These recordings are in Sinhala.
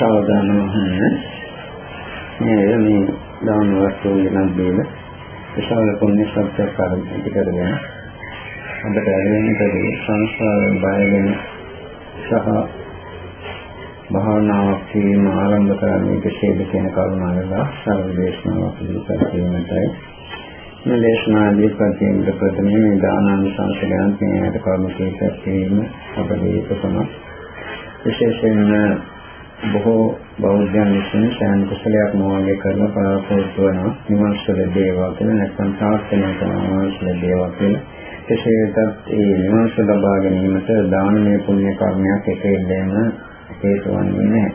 සාවධානව අහන්න. මේ මේ දාන වස්තු ගෙනත් දීම විශාල පුණ්‍ය ශක්තියක් ආරම්භ කරගෙන අපට ඇලෙන්නටදී සංසාර බයගෙන සහ භාවනාවක් කිරීම ආරම්භ කරන්නේ කෙසේද කියන කරුණාවල සර්වදේශනාවක් පිළිපැද කිරීමටයි. මේ දේශනාදී ප්‍රතිමිත ප්‍රථමයෙන් මේ දානං සංසලයන් කියනට කරුණු කීපයක් කිරීම අපේ එකම විශේෂයෙන්ම බොහෝ බෞද්ධයන් විසින් සෑම කුසලයක් මොවාගේ කරන පරාපෝර්තු වෙනවා නිවන් සුව දේවා කියලා නැත්නම් ප්‍රාර්ථනා කරනවා නිවන් සුව දේවා කියලා කෙසේතත් ඒ නිවන් සුව ලබා ගැනීමට දානමය පුණ්‍ය කර්මයක් එක ඉඳෙන්න හේතු වන්නේ නැහැ.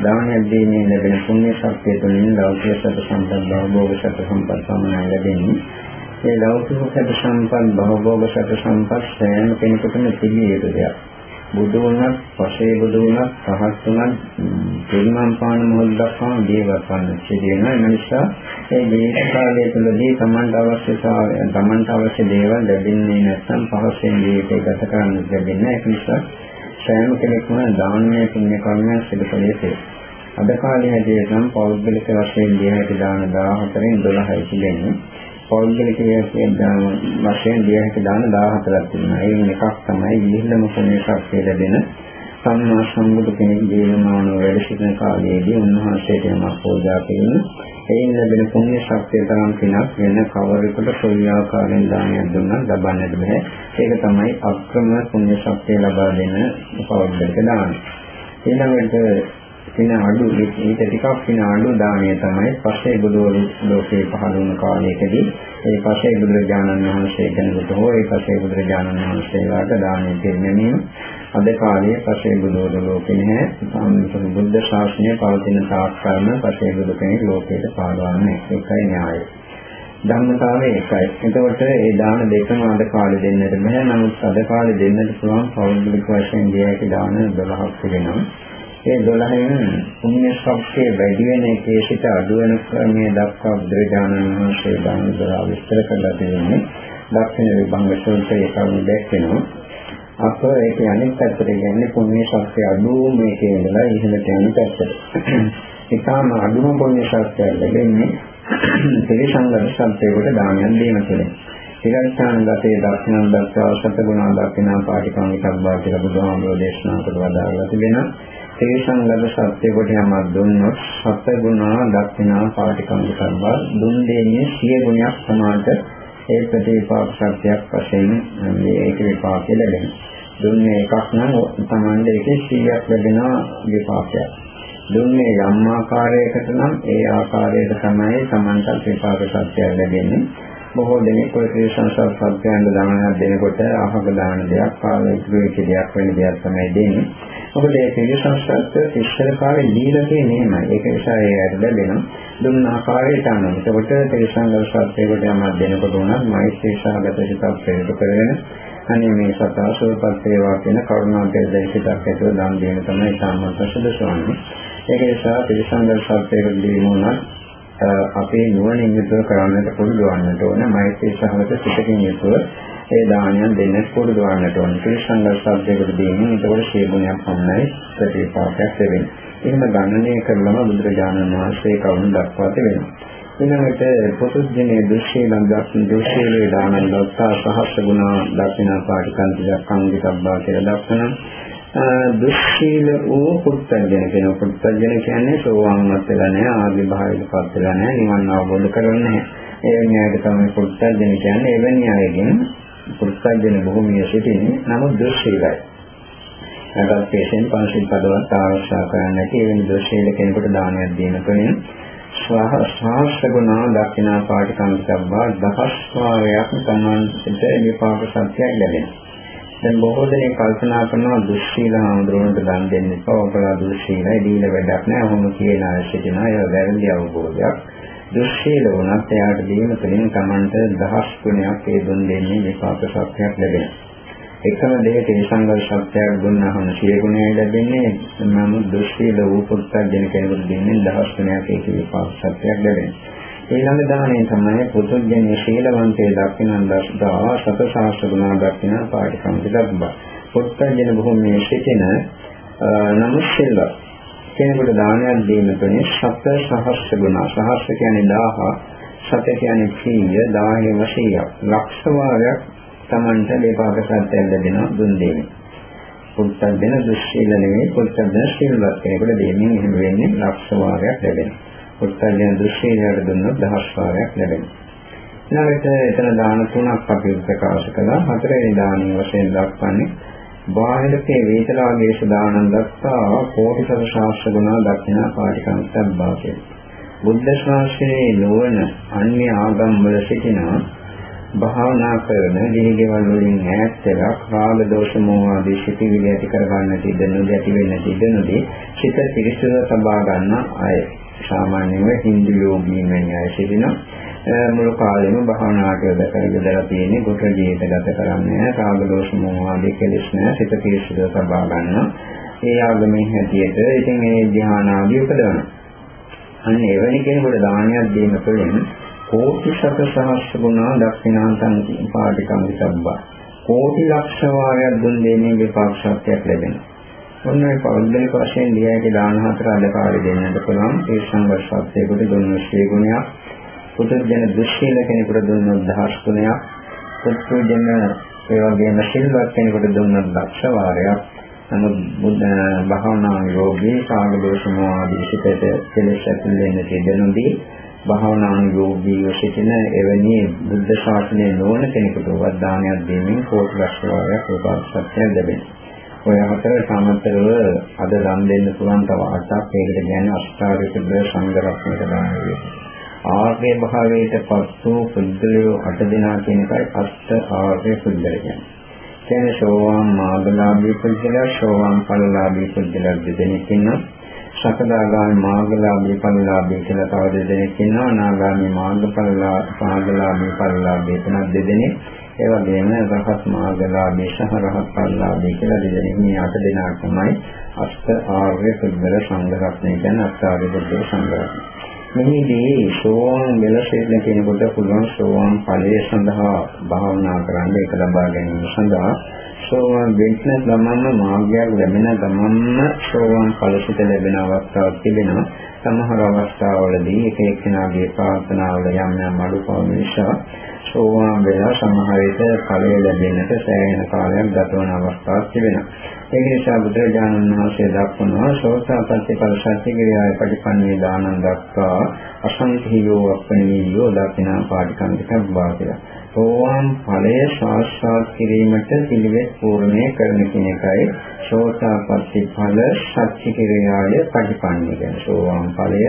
දානයක් දීමේ ලැබෙන පුණ්‍ය ශක්තිය තුළින් ලෞකික සත්‍ය සම්පත් භවෝග සත්‍ය සම්පත් සමනය ලැබෙන්නේ. ඒ ලෞකික සත්‍ය සම්පත් භවෝග සත්‍ය සම්පත් සෑම කෙනෙකුටම තිබිය යුතු දෙයක්. බුදු වුණත්, පසේ බුදු වුණත්, පහත් වුණත්, පිරිනම් පාන මොහොත දක්වාම ජීවත් වන්න සිදුවෙනවා. ඒ නිසා ඒ ජීවිත කාලය තුළදී Tamanට අවශ්‍යතාවය, Tamanට අවශ්‍ය දේවල් ලැබෙන්නේ නැත්නම් පහසෙන් ජීවිතය ගත කරන්න ලැබෙන්නේ. ඒක නිසා සෑම කෙනෙක්ම දානමය පුණ්‍ය කර්මයන් සිදු කළ යුතුයි. අද කාලේ හැටියට නම් පෞද්ගලික වශයෙන් දිය හැකි දාන 14න් 12යි කියන්නේ. පෞද්ගලික වශයෙන් දිය හැකි දාන 14ක් තියෙනවා. ඒන් එකක් තමයි විහිළම පුණ්‍ය ශක්තිය ලැබෙන සම්මා සම්බුදු කෙනෙක් ජීවමාන වැඩ සිටින කාලයේදී උන්වහන්සේට යමක් පූජා කිරීම එයින් ලැබෙන පුණ්‍ය ශක්තිය තරම් පිනක් වෙන කවරෙකුට කොයි ආකාරයෙන් දානයක් දුන්නත් ලබන්නට බෑ. ඒක තමයි අක්‍රම පුණ්‍ය ශක්තිය ලබා දෙන පෞද්ගලික දාන. ඊළඟට පින අඩු ඊට ටිකක් පින අඩු දාණය තමයි පස්සේ බුදුවරු ලෝකේ පහළ වුණ කාලයකදී ඒ පස්සේ බුදුරජාණන් වහන්සේ කෙනෙකුට හෝ ඒ පස්සේ බුදුරජාණන් වහන්සේලාට දාණය දෙන්නේම අද කාලයේ පස්සේ බුදුවරු ලෝකේ නැහැ බුද්ධ ශාසනය පවතින තාක් කර්ම පස්සේ බුදු කෙනෙක් ලෝකයට පාලවන්නේ ඒකයි න්‍යායය ධර්මතාවය එකයි. එතකොට ඒ දාන දෙකම අද කාලේ දෙන්නට බෑ. නමුත් අද කාලේ දෙන්නට පුළුවන් පෞද්ගලික වශයෙන් දිය හැකි දාන 12ක් තිබෙනවා. ඒ 12න් පුණ්‍ය ශක්තිය වැඩි වෙන එකේ සිට අඩු වෙන ක්‍රමයේ දක්වා බුදුරජාණන් වහන්සේ දාන දරා විස්තර කරලා තියෙන්නේ දක්ෂින විභංග සූත්‍රයේ කරුණු දැක්වෙනවා අප ඒක අනිත් පැත්තට කියන්නේ පුණ්‍ය ශක්තිය අඩු මේකේ ඉඳලා ඉහළට යන පැත්තට. ඒකම අඩුම පුණ්‍ය ශක්තිය ලැබෙන්නේ ත්‍රිසංගත සම්පේකට දානයක් දීම තුළින්. තිරස්ථාන ගතේ දක්ෂිණ දක්වා සතගුණ දක්ෂිනා පාටිකාමිකක් බව කියලා බුදුහාමුදුරෝ දේශනා කොට වදාළා තිබෙනවා. තේසංගත සත්‍යයට යමක් දුන්නොත් සත්‍ය ගුණා දක්ෂිනා පාටිකම් කරවා දුන් දෙන්නේ සිය ගුණයක් සමානට ඒ ප්‍රතිපාක සත්‍යයක් වශයෙන් මේ ඒක විපාකය ලැබෙනවා. දුන්නේ එකක් නම් Tamande ඒකේ 100ක් ලැබෙනවා විපාකයක්. දුන්නේ යම් ආකාරයකට නම් ඒ ආකාරයට තමයි Tamanට විපාක සත්‍යය ලැබෙන්නේ. බොහෝ දෙනෙක් ඔය ක්‍රියාසංසාර සත්‍යයන් දානයක් දෙනකොට අහක දාන දෙයක් පාවිච්චි වෙච්ච දෙයක් වෙන දෙයක් තමයි දෙන්නේ. මොකද මේ ක්‍රියාසංසාරත් ඉස්සර කාලේ දීලා තියෙන්නේ එහෙමයි. ඒක නිසා ඒකට ලැබෙන දුන්න ආකාරයට අනුව. ඒකට ක්‍රියාසංසාර සත්‍යයකට යමක් දෙනකොට උනත් මෛත්‍රී සාගත සිතක් ප්‍රේත කරගෙන අනේ මේ සතා සෝපත් වේවා කියන කරුණා දෙයිසිතක් ඇතුව දන් දෙන තමයි සාමර්ථ සුදුසුවන්නේ. ඒක නිසා ක්‍රියාසංසාර සත්‍යයකට දීම උනත් අපේ නුවණින් යුතුව කරන්නට පුරුදු වන්නට ඕන මෛත්‍රී සහගත සිතකින් යුතුව ඒ දානයන් දෙන්න පුරුදු වන්නට ඕන ත්‍රිසංගත සබ්දයකට දෙන්නේ එතකොට ශේගුණයක් පමණයි ප්‍රතිපාකයක් ලැබෙන්නේ. එහෙම ගණනය කරලම බුදුරජාණන් වහන්සේ කවුරුන් දක්වා තිබෙනවා. ඊළඟට පොතුජනේ දුස්සීලං දක්ෂින දුස්සීලේ දානං ලොත්තා සහස්ස ගුණ දක්ෂිනා පාටිකන්ති දක්ඛංගිකබ්බා කියලා දක්වනවා. දුස්සීල වූ පුත්තජන කියන පුත්තජන කියන්නේ සෝවාන්වත් වෙලා නැහැ ආදි භාවයකපත් වෙලා නැහැ නිවන් අවබෝධ කරගන්නේ නැහැ. ඒ න්යායට තමයි පුත්තජන කියන්නේ එවැනි අයගෙන් පුත්තජන භූමිය සිටින්නේ නමුත් දුස්සීලයි. නැත්නම් පේෂන් පංචිල් පදවත් ආරක්ෂා කරන්න නැති එවැනි දුස්සීල කෙනෙකුට දානයක් දීම තුළින් සහස්‍රගුණා දක්ෂිනා පාටිකම්පබ්බා දහස් වාරයක් තමන්ට විපාක සත්‍යයක් ලැබෙනවා. දැන් බොහෝ දෙනෙක් කල්පනා කරනවා දුස්සීල හාමුදුරුවන්ට දන් දෙන්න එපා. ඔබලා දුස්සීලයි දීලා වැඩක් නැහැ. ඔහොම කියන අය සිටිනවා. ඒක වැරදි අවබෝධයක්. දුස්සීල වුණත් එයාට දීම තුළින් Tamanට දහස් ගුණයක් ඒ දුන් දෙන්නේ විපාක සත්‍යයක් ලැබෙනවා. එකම දෙයක සංගල් සත්‍යයක් දුන්නාම සිය ගුණය ලැබෙන්නේ නමුත් දුස්සීල වූ පුත්තක් දෙන කෙනෙකුට දෙන්නේ දහස් ගුණයක් ඒක විපාක සත්‍යයක් ලැබෙනවා. ඊළඟ දාණය තමයි පුදුජ්ජන්‍ය ශීලවන්තේ දක්ිනන් දස්දා සත සාස්ත්‍රුණා දක්ින පාටිකම් දක්බා. පුත්තජන භූමියේ සිටින නමුත් සිල්වත් කෙනෙකුට දානයක් දීම තුනේ සත සහස්ර ගුණ සහස්ර කියන්නේ 1000 සත කියන්නේ 100 10 වශයෙන් ලක්ෂ වාරයක් Tamanට දීපාක සත්‍යයෙන් ලැබෙන දුන් දෙන්නේ. පුත්තන් දෙන දුස්සීල නෙවෙයි පුත්තන් දෙන සීලවත් කෙනෙකුට දෙමින් එහෙම වෙන්නේ ලක්ෂ වාරයක් ලැබෙනවා. පුත්තන් දෙන දුස්සීලයට දුන්නොත් දහස් වාරයක් ලැබෙනවා. ඊළඟට එතන දාන තුනක් අපි ප්‍රකාශ කළා. හතරවෙනි දානීය වශයෙන් දක්වන්නේ බාහිරකේ වේතලාගේශ දානන් දක්වා කෝටි සත ශාස්ත්‍ර ගුණ දක්ෂිනා පාටිකං සබ්බාකේ. බුද්ධ ශාසනයේ නොවන අන්‍ය ආගම් වල සිටින භාවනා කරන දිනකවල වලින් ඈත් වෙලා රාග දෝෂ මෝහ ආදී සිටිවිලි ඇති කරගන්නට ඉඩ නොදී ඇති වෙන්නට ඉඩ නොදී සිත පිරිසිදු තබා ගන්න අය සාමාන්‍යව හින්දු යෝගීන් වැනි අය සිටිනවා මුළු කාලෙම භාවනාවට යොදලා තියෙන්නේ කොට ජීවිත ගත කරන්නේ රාග දෝෂ මෝහ ආදී කෙලෙස් නැහැ සිත පිරිසිදු තබා ගන්න. ඒ ආගමේ හැටියට ඉතින් මේ ධ්‍යාන ආදී උපදවනවා. අන්න එවැනි කෙනෙකුට දානයක් දීම තුළින් කෝටි සත සහස්‍ර ගුණා දක්ෂිනාන්තං පාටිකම් විසබ්බා. කෝටි ලක්ෂ වාරයක් දුන් දෙන්නේ විපාක ශක්තියක් ලැබෙනවා. ඔන්න ඒ පෞද්ගලික වශයෙන් දියගේ දාන හතර අද කාලේ දෙන්නට පුළුවන්. ඒ සංඝර්ෂත්වයකට දුන්නු ශ්‍රී ගුණයක්. පුදුජන දුස්සීල කෙනෙකුට දුන්නොත් දහස් ගුණයක්. පුදුජන ඒ වගේම සිල්වත් කෙනෙකුට දුන්නොත් ලක්ෂ වාරයක්. නමුත් බුද්ධ භාවනා යෝගී කාගදෝෂමෝ ආදී සිතට කෙලෙස් ඇතුල් වෙන්න තිබෙනුදී භාවනා යෝගීව සිටින එවැනි බුද්ධ ශාසනයේ නොවන කෙනෙකුට වදානයක් දෙමින් කෝටි ලක්ෂ වාරයක් උපාසත්‍ය ලැබෙනවා. ඔය හතර සමතරව අද දන් දෙන්න පුළුවන් තව අටක් ඒකට කියන්නේ අෂ්ටාරික සංඝ රත්නයට දාන වේවා. ආර්ය භාවයට පත් වූ පුද්ගලයෝ අට දෙනා කියන එකයි අෂ්ට ආර්ය පුද්ගල කියන්නේ. කියන්නේ සෝවාන් මාර්ගලාභී පුද්ගලයා, සෝවාන් ඵලලාභී පුද්ගලයා දෙදෙනෙක් ඉන්නවා. සකදාගාමී මාර්ගලාභී ඵලලාභී කියලා තව දෙදෙනෙක් ඉන්නවා. අනාගාමී මාර්ගඵලලාභී ඵලලාභී තුනක් දෙදෙනෙක්. ඒ වගේම රහත් මාර්ගලාභී සහ රහත් ඵලලාභී කියලා දෙදෙනෙක් මේ අට දෙනා තමයි අෂ්ට ආර්ය පුද්ගල සංඝ රත්නය කියන්නේ අෂ්ටාර්ය පුද්ගල සංඝ රත්නය. මෙහිදී සෝවාන් වෙලා සිටින කෙනෙකුට පුළුවන් සෝවාන් ඵලය සඳහා භාවනා කරන්න ඒක ලබා ගැනීම සඳහා සෝවාන් වෙන්න ගමන්ම මාර්ගයක් ලැබෙන ගමන්ම සෝවාන් ඵලසිත ලැබෙන අවස්ථාවක් තිබෙනවා. සමහර අවස්ථාවලදී එක එක්කෙනාගේ ප්‍රාර්ථනාවල යම් යම් අඩුපාඩු නිසා සෝවාන් වෙලා සමහර විට ඵලය ලැබෙන්නට සෑහෙන කාලයක් ගත වන අවස්ථාවක් තිබෙනවා. ඒක නිසා බුදුරජාණන් වහන්සේ දක්වනවා සෝතාපට්ටි ඵල සත්‍යගිරියයි පටිපන්නේ දානං දක්වා අසංඛියෝ අප්පණීයෝ දකිනා පාටිකන්තිකක් වාසය. සෝවාන් ඵලය සාක්ෂාත් කිරීමට පිළිවෙත් පූර්ණේ කරන කෙනෙක්යි සෝතාපට්ටි ඵල සත්‍යගිරියයි පටිපන්නේ කියන සෝවාන් ඵලය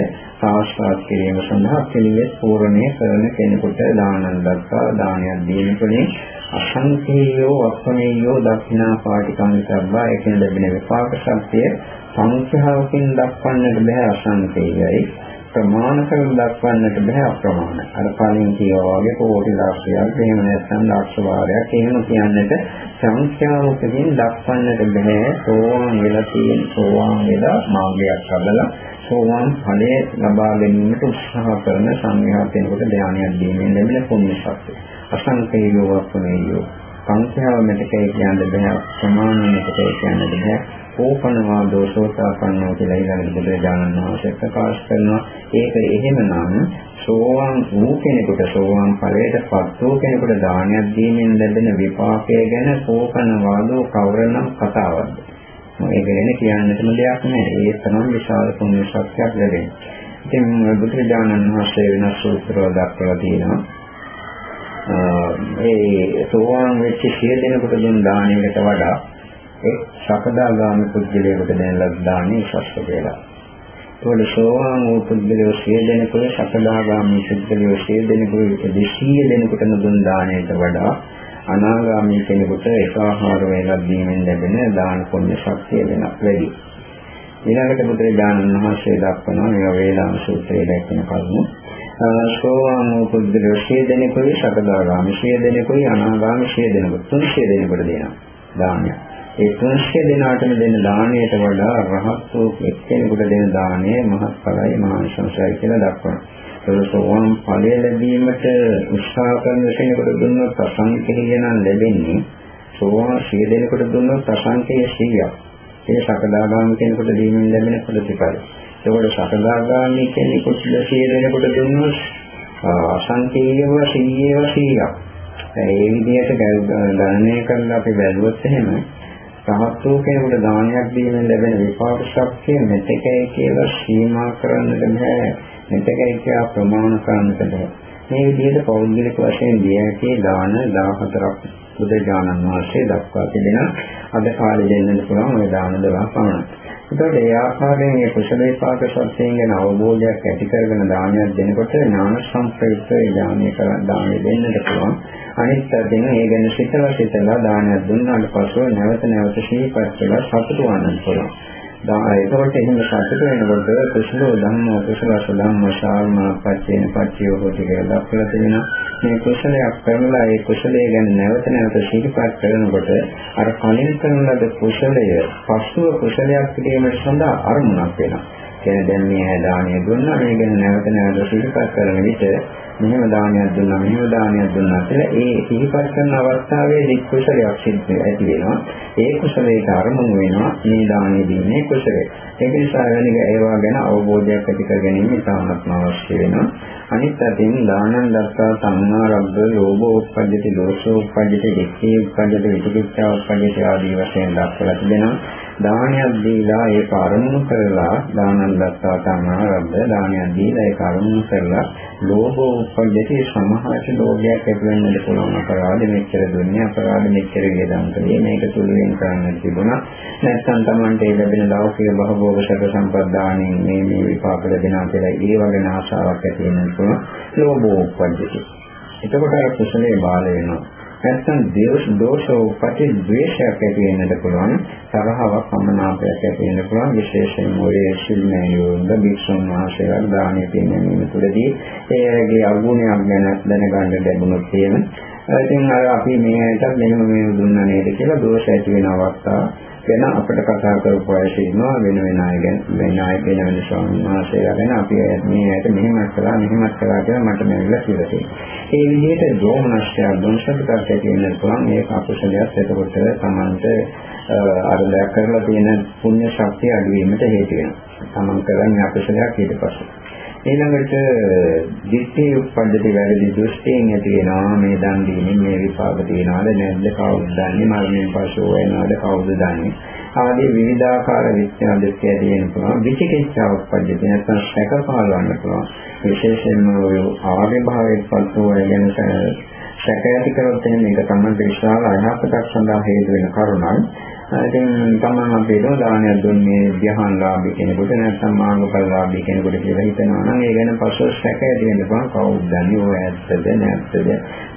සාක්ෂාත් කිරීම සඳහා පිළිවෙත් පූර්ණේ කරන කෙනෙකුට දානං දක්වා දානයක් දීම තුළින් අසංකේයෝ අප්‍රමේයෝ දක්ෂිනා පාටිකම්මිතබ්බා ඒකෙන් ලැබෙන විපාක ශක්තිය සංඛ්‍යාවකින් දක්වන්නට බෑ අසංකේයයි ප්‍රමාණ කරලා දක්වන්නට බෑ අප්‍රමාණ. අර කලින් කියවා වගේ කෝටි ලක්ෂයක් එහෙම නැත්නම් ලක්ෂ වාරයක් එහෙම කියන්නට සංඛ්‍යාවකින් දක්වන්නට බෑ. සෝවාන් වෙලා තියෙන සෝවාන් වෙලා මාර්ගයක් ලබලා සෝවාන් ඵලයේ ලබා ගැනීමට උත්සාහ කරන සංඝයා කෙනෙකුට ධානයක් දීමෙන් ලැබෙන පුණ්‍ය ශක්තිය අසංකේයෝ වප්පමේයෝ සංඛ්‍යාව මෙතකේ කියන්න බෑ ප්‍රමාණ මෙතකේ කියන්න බෑ. ඕපනවා දෝෂෝතාපන්නෝ කියලා ඊළඟ බුදුරජාණන් වහන්සේ ප්‍රකාශ කරනවා. ඒක එහෙමනම් සෝවාන් වූ කෙනෙකුට සෝවාන් ඵලයට පත් වූ කෙනෙකුට දානයක් දීමෙන් ලැබෙන විපාකය ගැන කෝපන වාදෝ කවරනම් කතාවක්ද? මේක ගැන කියන්නටම දෙයක් නැහැ. ඒ තරම් විශාල පුණ්‍ය ශක්තියක් ලැබෙනවා. ඉතින් බුදුරජාණන් වහන්සේ වෙනස් සූත්‍රවල දක්වලා තියෙනවා. ඒ සෝවාන් වෙච්ච සිය දෙනෙකුට දුන් දාණයට වඩා එක් සකදාගාමි පුද්ගලයෙකුට දෙන ලද දාණය ශස්ත්‍ර කියලා. ඒවල සෝවාන් වූ පුද්ගලයෝ සිය දෙනෙකුට සකදාගාමි පුද්ගලයෝ සිය දෙනෙකුට 200 දෙනෙකුට දුන් දාණයට වඩා අනාගාමී කෙනෙකුට එක ආහාර වේලක් දීමෙන් ලැබෙන දාන පුණ්‍ය ශක්තිය වෙනස් වැඩි. ඊළඟට බුදුරජාණන් වහන්සේ දක්වන මේ වේලාම සූත්‍රයේ දැක්වෙන කරුණු සෝවාන් වූ පුද්ගලයෝ සිය දෙනෙකුයි සකදාගාමි සිය දෙනෙකුයි අනාගාමි සිය දෙනෙකු තුන්සිය දෙනෙකුට දෙනවා දානය. ඒ තුන්සිය දෙනාටම දෙන දාණයට වඩා රහත් වූ එක්කෙනෙකුට දෙන දාණය මහත්ඵලයි මහානිසංසයි කියලා දක්වනවා. ඒ සෝවාන් ඵලය ලැබීමට උත්සාහ කරන කෙනෙකුට දුන්නොත් අසංකේය නම් ලැබෙන්නේ සෝවාන් සිය දෙනෙකුට දුන්නොත් අසංකේය 100ක්. ඒ සකදාගාමී කෙනෙකුට දීමින් ලැබෙන ප්‍රතිඵල. ඒකට සකදාගාමී කෙනෙකුට සිය දෙනෙකුට දුන්නොත් අසංකේයව 100ව 100ක්. ඒ විදිහට ගණනය කරලා අපි බැලුවොත් එහෙම රහත් වූ කෙනෙකුට දානයක් දීමෙන් ලැබෙන විපාක ශක්තිය මෙතකයි කියලා සීමා කරන්නට බෑ. මෙතකයි කියලා ප්‍රමාණ කරන්නට බෑ. මේ විදිහට පෞද්ගලික වශයෙන් දිය හැකි දාන 14ක් බුදුජානන් වහන්සේ දක්වා තිබෙන අද කාලේ දෙන්නට පුළුවන් ওই දාන 12 පමණයි. ඒතකොට ඒ ආකාරයෙන් මේ කුසල විපාක සත්‍යයෙන් ගැන අවබෝධයක් ඇති කරගෙන දානයක් දෙනකොට ඥාන සංප්‍රයුක්ත ඥානය කරන් දානය දෙන්නට පුළුවන්. අනිත් පැත්තෙන් ඒ ගැන සිතලා සිතලා දානයක් දුන්නාට පස්ව නැවත නැවත සිහිපත් කරලා සතුටු වන්නත් පුළුවන්. ඒකවට එහෙම සතුට වෙනකොට කුසල ධම්ම කුසල ධම්ම ශාල්ම පච්චේන පච්චයෝ හොති කියලා දක්වලා තියෙනවා. මේ කුසලයක් කරලා ඒ කුසලය ගැන නැවත නැවත සිහිපත් කරනකොට අර කලින් කරන ලද කුසලය පස්ව කුසලයක් කිරීමට සඳහා අරමුණක් වෙනවා. කියන්නේ දැන් මේ දාණය දුන්නා මේ ගැන නැවත නැවත සිහිපත් කරන විට මෙහෙම දානයක් දුන්නා මෙහෙම දානයක් දුන්නා කියලා ඒ සිහිපත් කරන අවස්ථාවේදී කුසලයක් සිද්ධ ඇති වෙනවා. ඒ කුසලයට අරමුණු වෙනවා. මේ දානෙ දීන්නේ කුසලය. ඒක නිසා වෙනික ඒවා ගැන අවබෝධයක් ඇති කර ගැනීම ඉතාමත්ම අවශ්‍ය වෙනවා. අනිත් අතින් දානං දත්තා සංඥා රබ්බ ලෝභෝ උප්පජ්ජති දෝෂෝ උප්පජ්ජති දික්ඛේ උප්පජ්ජති විචිකිච්ඡා උප්පජ්ජති ආදී වශයෙන් දක්වලා තිබෙනවා. දානයක් දීලා ඒක අරමුණු කරලා දානං දත්තා සංඥා රබ්බ දානයක් දීලා ඒක අරමුණු කරලා ලෝභෝ උප්පජ්ජති සමහරට ලෝභයක් ඇති වෙන්නද පුළුවන් අපරාධ මෙච්චර දුන්නේ අපරාධ මෙච්චර වියදම් කළේ මේක තුලින් කරන්න තිබුණා. නැත්නම් Tamante ලැබෙන ලෞකික භවෝග සැප සම්පදානෙන් මේ මේ විපාක ලැබෙනවා කියලා ඒ වගේ ආශාවක් ඇති වෙන්න පුළුවන් ලෝභෝ උප්පජ්ජති එතකොට අර කුසලයේ බාල වෙනවා. නැත්නම් දෝෂ දෝෂෝ උපටි ද්වේෂයක් ඇති වෙන්නට පුළුවන් තරහවක් අමනාපයක් ඇති වෙන්න පුළුවන්. විශේෂයෙන් ඔය සිල්මයෝන්ද භික්ෂුන් වහන්සේලා දානීය පින්වීම තුළදී ඒගේ අගුණයක් ගැන දැනගන්න ලැබුණොත් එහෙම ඉතින් අර අපි මේකට මෙහෙම මේ දුන්නා නේද කියලා දෝෂ ඇති වෙන අවස්ථාව ගැන අපිට කතා කරපු අය ඉන්නවා වෙන වෙන අය ගැන වෙන අය වෙන වෙන ස්වාමීන් වහන්සේලා ගැන අපි මේ ඇයට මෙහෙමත් කළා මෙහෙමත් කළා කියලා මට මෙවිලා කියලා තියෙනවා. ඒ විදිහට දෝමනස්ය දොන්සකටත් ඇති වෙන්න පුළුවන් ඒක අකුසලයක් එතකොට තමන්ට අර දැක් කරලා තියෙන පුණ්‍ය ශක්තිය අඩු වීමට හේතු වෙනවා. තමන් කරන්නේ අකුසලයක් ඊට පස්සේ. ඊළඟට දිත්තේ උප්පද්දති වැරදි දෘෂ්ටියෙන් ඇති වෙනවා මේ දන් දීමෙන් මේ විපාක තියනවාද නැද්ද කවුද දන්නේ මරණයෙන් පසු වෙනවාද කවුද දන්නේ? ආදී විවිධාකාර විඥාන දෙක ඇති වෙන පුළුවන් විචිකිච්ඡා උප්පද්දති නැත්නම් සැක පහළවන්න පුළුවන්. විශේෂයෙන්ම ඔය ආර්ය භාවයේ පස්ව වෙන සැක ඇති කරොත් එහෙනම් මේක තමයි විශාල අයහපතක් සඳහා හේතු වෙන කරුණක්. ඉතින් තමන් අපේට දානයක් දුන්නේ ධ්‍යානලාභී කෙනෙකුට නැත්නම් මාර්ගඵලලාභී කෙනෙකුට කියලා හිතනවා නම් ඒ ගැන පස්සෙ සැක ඇති වෙන්න පුළුවන් කවුද දන්නේ ඔය ඇත්තද නැත්තද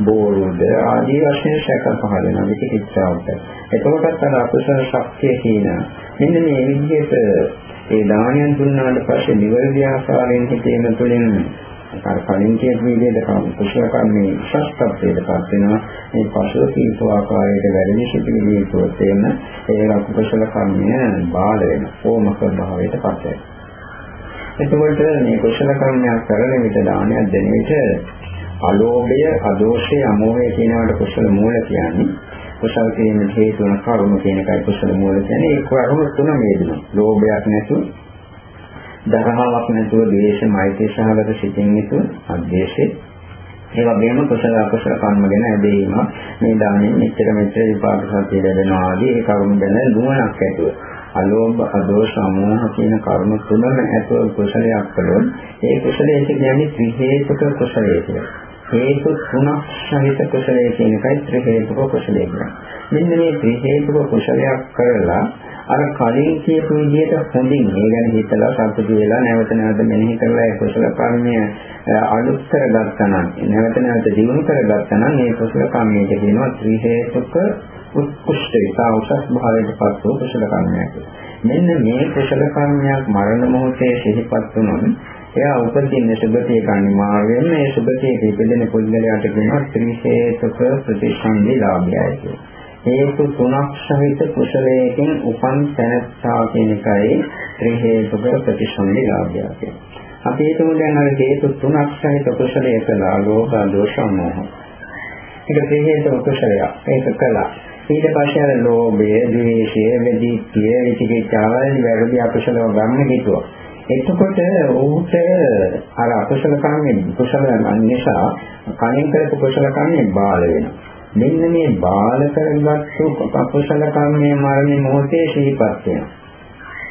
බෝරුද ආදී වශයෙන් සැක පහළ වෙනවා විචිකිච්ඡාවට. එතකොටත් අර අකුසල ශක්තිය කියන මෙන්න මේ විදිහට ඒ දානයන් දුන්නාට පස්සේ නිවැරදි ආකාරයෙන් හිතේම තුළින් අර කලින් කියපු විදිහට කුසල කර්මයේ ශස්ත්‍රත්වයට පත් වෙනවා. මේ පසුව කීප ආකාරයට වැඩි සිටින හේතුවත් එන්න ඒ කුසල කර්මය බාල වෙන ඕමක භාවයට පත් වෙනවා. එතකොට මේ කුසල කර්මයක් කරන විට දානයක් දෙන විට අලෝභය අදෝෂය අමෝහය කියනවට කුසල මූල කියන්නේ කුසල කිරීමේ හේතු වන කර්ම කියන එකයි කුසල මූල කියන්නේ. ඒ කර්ම තුනම වේදෙනවා. ලෝභයක් නැතුව දරහාවක් නැතුව ද්වේෂ මෛත්‍රී සහගත සිතින් යුතු අද්වේෂේ ඒ වගේම කුසල අකුසල කර්ම ගැන ඇදහිීම මේ දාණයෙන් මෙච්චර මෙච්චර විපාක සත්‍ය ලැබෙනවා ආදී ඒ කරුණු ගැන නුවණක් ඇතුව අලෝභ අදෝෂ අමෝහ කියන කර්ම තුනම ඇතුව කුසලයක් කළොත් ඒ කුසලයේ කියන්නේ ත්‍රි හේතුක කුසලයේ කියලා. හේතු තුනක් සහිත කුසලයේ කියන එකයි ත්‍රි හේතුක කුසලයේ කියන්නේ. මෙන්න මේ ත්‍රි හේතුක කුසලයක් කරලා අර කලින් කියපු විදිහට හොඳින් ඒ ගැන හිතලා සතුටු වෙලා නැවත නැවත මෙනෙහි කරලා ඒ කුසල කර්මය අලුත් කරගත්තා නම් නැවත නැවත දිනු කරගත්තා නම් මේ කුසල කර්මයට කියනවා ත්‍රි හේතුක උත්කෘෂ්ඨතා උසස් භාවයට පත් වූ කුසල කර්මයක්. මෙන්න මේ කුසල කර්මයක් මරණ මොහොතේ සිහිපත් වුණොත් එයා උපදින්න සුභතිය ගන්න මාර්ගයෙන් මේ සුභතියේ ඉපදෙන පුද්ගලයාට කියනවා ත්‍රි හේතුක ප්‍රතිසන්දි ලාභයයි කියලා. හේතු තුනක් සහිත කුසලයකින් උපන් තැනස්සා කියන එකයි ත්‍රි හේතුක ප්‍රතිසන්දි ලාභය කියන්නේ. අපි හිතමු දැන් අර හේතු තුනක් සහිත කුසලයක ලාභෝ දෝෂ මොහ. ඒක ත්‍රි හේතුක කුසලයක්. ඒක කළා. ඊට පස්සේ අර ලෝභය, ද්වේෂය, වෙදිත්‍ය, විචිකිච්ඡාව වැරදි අකුසල ගන්න හිතුවා. එතකොට ඌට අර අකුසල කර්මෙ කුසල නිසා කණෙන් කරපු කුසල කර්මෙ බාල වෙනවා. මෙන්න මේ බාල කරගත්තු අකුසල කර්මයේ මරණය මොහොතේ ශීපත් වෙනවා.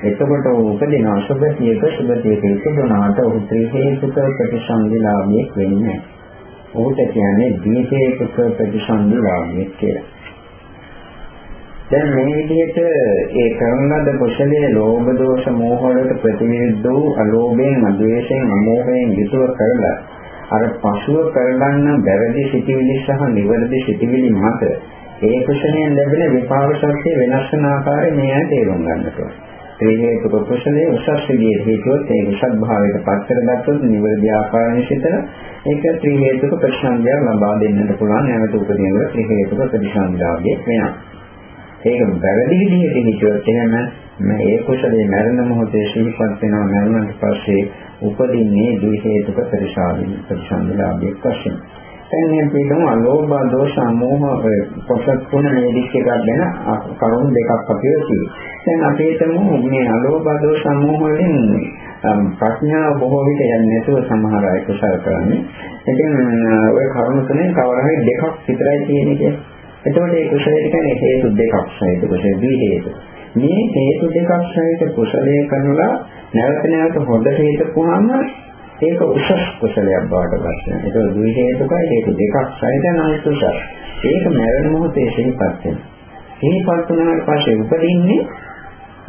එතකොට උපදින අසුභතියක සුභතියක ඉපදුනාට ඔහු ත්‍රි හේතුක ප්‍රතිසන්දිලාභයක් වෙන්නේ නැහැ. ඔහුට කියන්නේ දීපේක ප්‍රතිසන්දිලාභයක් කියලා. දැන් මේ විදිහට ඒ කරන ලද කුසලයේ ලෝභ දෝෂ මෝහ වලට ප්‍රතිවිරුද්ධ වූ අලෝභයෙන් අද්වේෂයෙන් අමෝහයෙන් යුතුව කරලා අර පසුව කරගන්න බැරදි සිටිවිලි සහ නිවැරදි සිටිවිලි මත ඒ කුසලයෙන් ලැබෙන විපාක ශක්තිය වෙනස් වන ආකාරය මේ අය තේරුම් ගන්නට ඕනේ. ඒ හේතුක කුසලයේ උසස් විදියේ හේතුවත් ඒ උසස් භාවයට පත් කරගත්තොත් නිවැරදි ආකාරයෙන් සිතන ඒක ත්‍රි හේතුක ප්‍රතිසන්දියක් ලබා දෙන්නට පුළුවන් නැවත උපදිනකොට ත්‍රි හේතුක ප්‍රතිසන්දියාගේ වෙනවා. ඒක වැරදි විදිහට හිතුවොත් එහෙම මේ ඒ කුසලයේ මරණ මොහොතේ සිහිපත් වෙනවා මරණයට පස්සේ උපදින්නේ ද්වි හේතුක ප්‍රතිසන්දිලාභයක් වශයෙන්. දැන් මේ පිටම අලෝභ දෝෂ මෝහ පොසත් තුන මේ දික් එකක් ගැන කරුණු දෙකක් අපි තියෙනවා. දැන් අපි හිතමු මේ අලෝභ දෝෂ මෝහ වලින් ප්‍රඥාව බොහෝ විට යන්නේ නැතුව සමහර අය කුසල කරන්නේ. ඉතින් ওই කරුණු තුනෙන් කවර හරි දෙකක් විතරයි තියෙන්නේ කියන්නේ. එතකොට මේ කුසලයට කියන්නේ හේතු දෙකක් සහිත කුසල දී හේතු. මේ හේතු දෙකක් සහිත කුසලයේ කරනවා නැවත නැවත හොඳට හිතපුවාම ඒක උසස් කුසලයක් බවට පත් වෙනවා. ඒක දුයි හේතුකයි හේතු දෙකක් සහිත නායක කුසල. ඒක මරණ මොහොතේ සිහිපත් වෙනවා. සිහිපත් වුණාට පස්සේ උපදින්නේ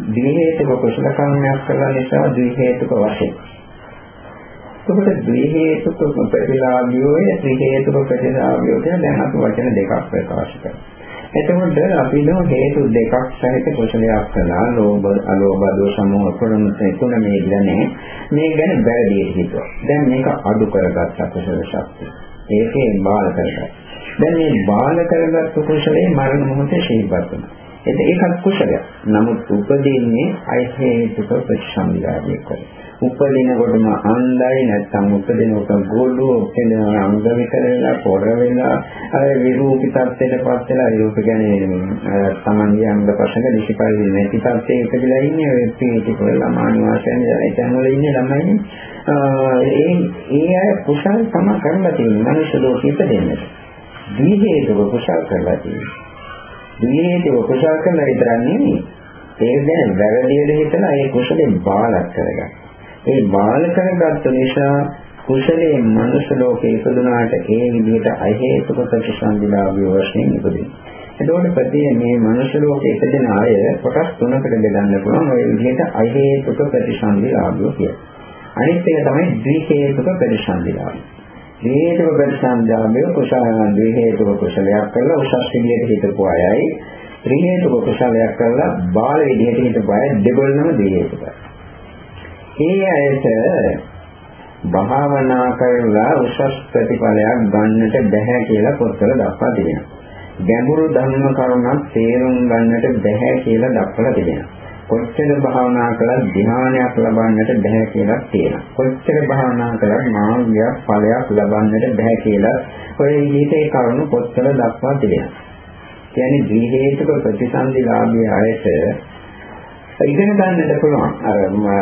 ද්වි හේතුක කුසල කර්මයක් කරලා නිසා ද්වි හේතුක වශයෙන්. එතකොට ද්වි හේතුක ප්‍රතිලාභියෝ ත්‍රි හේතුක ප්‍රතිලාභියෝ කියන දැන් අපි වචන දෙකක් ප්‍රකාශ කරනවා. එතකොට අපි නෝ හේතු දෙකක් සහිත කුසලයක් කළා ලෝභ අලෝභ දෝෂ මොහ කුණ තුන මේ ගැන මේ ගැන බැරදී හිතුවා. දැන් මේක අඩු කරගත්ත කුසල ශක්තිය. ඒකේ බාල කරගත්තා. දැන් මේ බාල කරගත්ත කුසලේ මරණ මොහොතේ ශීපත් වෙනවා. එතන ඒකත් කුසලයක්. නමුත් උපදින්නේ අයිහේතුක ප්‍රතිසංවිධානයක් කරේ. උපදිනකොටම අන්ධයි නැත්නම් උපදිනකොට ගොළු ඔක්කොම අංග විතර වෙලා පොර වෙලා අර විරූපී තත්ත්වයටපත් වෙලා ඒක කියන්නේ තමන්ගේ අංග පසක දිශපරිදි නැති තත්ත්වයක ඉපදලා ඉන්නේ ඔය පීටි පොර ළමානි වාසයන් එතන වල ඉන්නේ ළමයි ඒ ඒ අය කුසල් තම කරලා තියෙන මනුෂ්‍ය ලෝකෙ ඉපදෙන්නේ. දීහේතුක කුසල් කරලා තියෙනවා. දීහේතුක කුසල් කරලා විතරක් නෙමෙයි ඒ දැන වැරදියට හිතලා ඒ කුසලෙන් බාලක් කරගන්න. ඒ බාල කරගත්ත නිසා කුසලයේ මනුෂ්‍ය ලෝකේ ඉපදුනාට ඒ විදිහට අහේතුක ප්‍රතිසන්දිලාභය වශයෙන් ඉපදිනවා. එතකොට ප්‍රති මේ මනුෂ්‍ය ලෝකේ ඉපදෙන අය කොටස් තුනකට බෙදන්න පුළුවන්. ඔය විදිහට අහේතුක ප්‍රතිසන්දිලාභය කියන්නේ. අනිත් එක තමයි ද්විහේතුක ප්‍රතිසන්දිලාභය. ද්විහේතුක ප්‍රතිසන්දිලාභය කුසල ද්විහේතුක කුසලයක් කරලා උසස් විදිහට හිතපු අයයි ත්‍රි හේතුක කුසලයක් කරලා බාල විදිහට හිතපු අය දෙගොල්ලම ද්විහේතුකයි. ඒ අයට භාවනා කරලා උසස් ප්‍රතිඵලයක් ගන්නට බැහැ කියලා පොත්වල දක්වා තිබෙනවා. ගැඹුරු ධර්ම කරුණක් තේරුම් ගන්නට බැහැ කියලා දක්වලා තිබෙනවා. කොච්චර භාවනා කළත් ධ්‍යානයක් ලබන්නට බැහැ කියලා තියෙනවා. කොච්චර භාවනා කළත් මාර්ගයක් ඵලයක් ලබන්නට බැහැ කියලා ඔය විදිහට ඒ කරුණු පොත්වල දක්වා තිබෙනවා. කියන්නේ ද්වි හේතුක ප්‍රතිසන්දිලාභී අයට ඉගෙන ගන්නට පුළුවන්. අර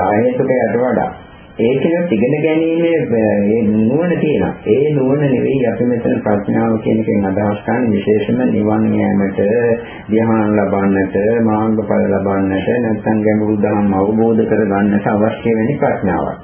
ආයතකයට වඩා. ඒකෙත් ඉගෙන ගැනීමේ මේ නුවණ තියෙනවා. ඒ නුවණ නෙවෙයි අපි මෙතන ප්‍රඥාව කියන එකෙන් අදහස් කරන්නේ විශේෂම නිවන් යාමට, ධ්‍යාන ලබන්නට, මාර්ගඵල ලබන්නට, නැත්නම් ගැඹුරු ධර්ම අවබෝධ කර ගන්නට අවශ්‍ය වෙන ප්‍රඥාවක්.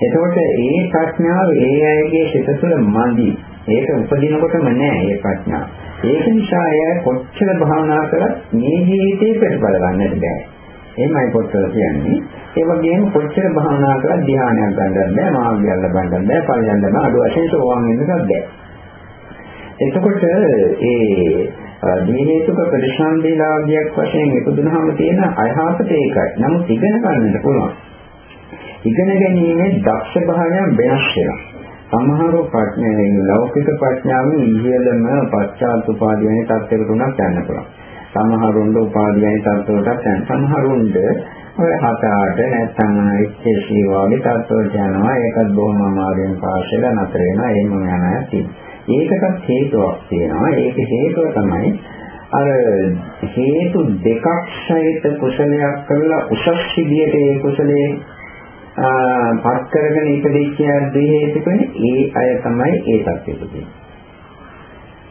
එතකොට ඒ ප්‍රඥාව ඒ අයගේ සිත තුළ මදි. ඒක උපදිනකොටම නෑ මේ ප්‍රඥාව. ඒක නිසා අය කොච්චර භාවනා කළත් මේ ජීවිතේ ප්‍රතිඵල ගන්නට බෑ. එහෙමයි පොත්වල කියන්නේ. ඒ වගේම කොච්චර භාවනා කරලා ධ්‍යානයක් ගන්නත් බෑ, මාර්ගය ලබන්නත් බෑ, ඵලයන් ලබන්න අඩු වශයෙන් සෝවාන් වෙන්නත් බෑ. එතකොට ඒ දීහේතුක ප්‍රතිසන්දීලාභයක් වශයෙන් ඉපදුනහම තියෙන අයහපත ඒකයි. නමුත් ඉගෙන ගන්නට පුළුවන්. ඉගෙන ගැනීමේ දක්ෂ භාවයන් වෙනස් වෙනවා. සමහර ප්‍රඥාවෙන් ලෞකික ප්‍රඥාවෙන් ඉහළම පශ්චාත් උපාදී වෙන තත්ත්වයකට උනත් යන්න පුළුවන්. සමහරුන්ට උපාධියයි තත්ත්වයකට යන. සමහරුන්ට ඔය හත ආට නැත්නම් ඉච්ඡේසී වගේ තත්ත්වයට යනවා. ඒකත් බොහොම අමාරුවෙන් පාස් වෙලා නතර වෙනවා. එහෙම යන අය තියෙනවා ඒකටත් හේතුවක් තියෙනවා. ඒක හේතුව තමයි අර හේතු දෙකක් සහිත කුසලයක් කරලා උසස් සිදියට ඒ කුසලයේ පත් කරගෙන ඉපදිච්ච දී හේතුකනේ ඒ අය තමයි ඒ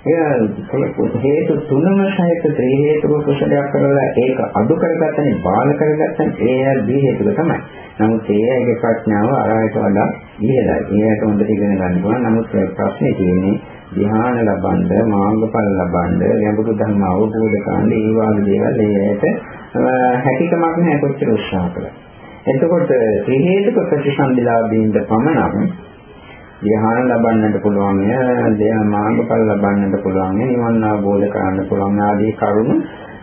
தත්ත්වෙට හේතු තුනම සහිත ත්‍රි හේතුක කුසලයක් කරලා ඒක අඩු කරගත්තනේ බාල කරගත්තනේ ඒ දී හේතුක තමයි. නමුත් ඒ අයගේ ප්‍රඥාව අරයට වඩා ඉහළයි. ඒකට හොඳට ඉගෙන ගන්න ඕන. නමුත් ප්‍රශ්නේ තියෙන්නේ ධ්‍යාන ලබන්න, මාර්ගඵල ලබන්න, යඹුරු ධර්ම අවබෝධ කරගන්න ඒ වගේ දේවල් ඒකට හැකියාවක් නැහැ කොච්චර උත්සාහ කළා. එතකොට ත්‍රි හේතුක ප්‍රතිසන්දිලාභීන්ද පමණක් ධ්‍යාන ලබන්නට පුළුවන් ධ්‍යාන මාර්ගඵල ලබන්නට පුළුවන් නිවන් අවබෝධ කරගන්න පුළුවන් ආදී කරුණු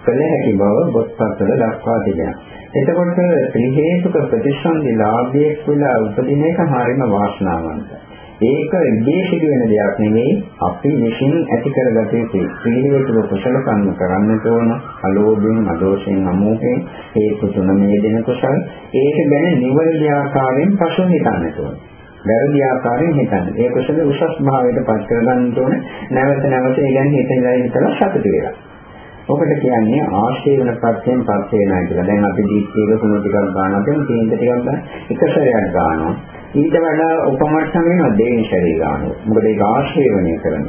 කළ හැකි බව බොත්පත්වල දක්වා තිබෙනවා. එතකොට ත්‍රි හේතුක ප්‍රතිසන්දි ලාභයේ කුලා උපදින එක හරිම වාසනාවන්තයි. ඒක ඉදී සිදුවෙන දෙයක් නෙවෙයි අපි විසින් ඇති කරගත යුතු ත්‍රිහේතුක කුසල කර්ම කරන්නට ඕන අලෝභයෙන් අදෝෂයෙන් අමෝහයෙන් හේතු තුන මේ දෙන කුසල ඒක ගැන නිවැරදි ආකාරයෙන් පසු හිතන්නට ඕන වැරදි ආකාරයෙන් හිතන්න. ඒ කුසල උසස් භාවයට පත් කරගන්න ඕන. නැවත නැවත ඒ ගැන හිතලා හිතලා සතුට වෙලා. ඔකට කියන්නේ ආශේවන ප්‍රත්‍යයෙන් පත් වෙනවා කියලා. දැන් අපි දීප්තියක කුණු ටිකක් ගන්නවා කියන තේන්ද ටිකක් ගන්න එක සැරයක් ගන්නවා. ඊට වඩා උපමට්ටම වෙනවා දෙවෙනි සැරේ ගන්නවා. මොකද ඒක ආශේවනය කරන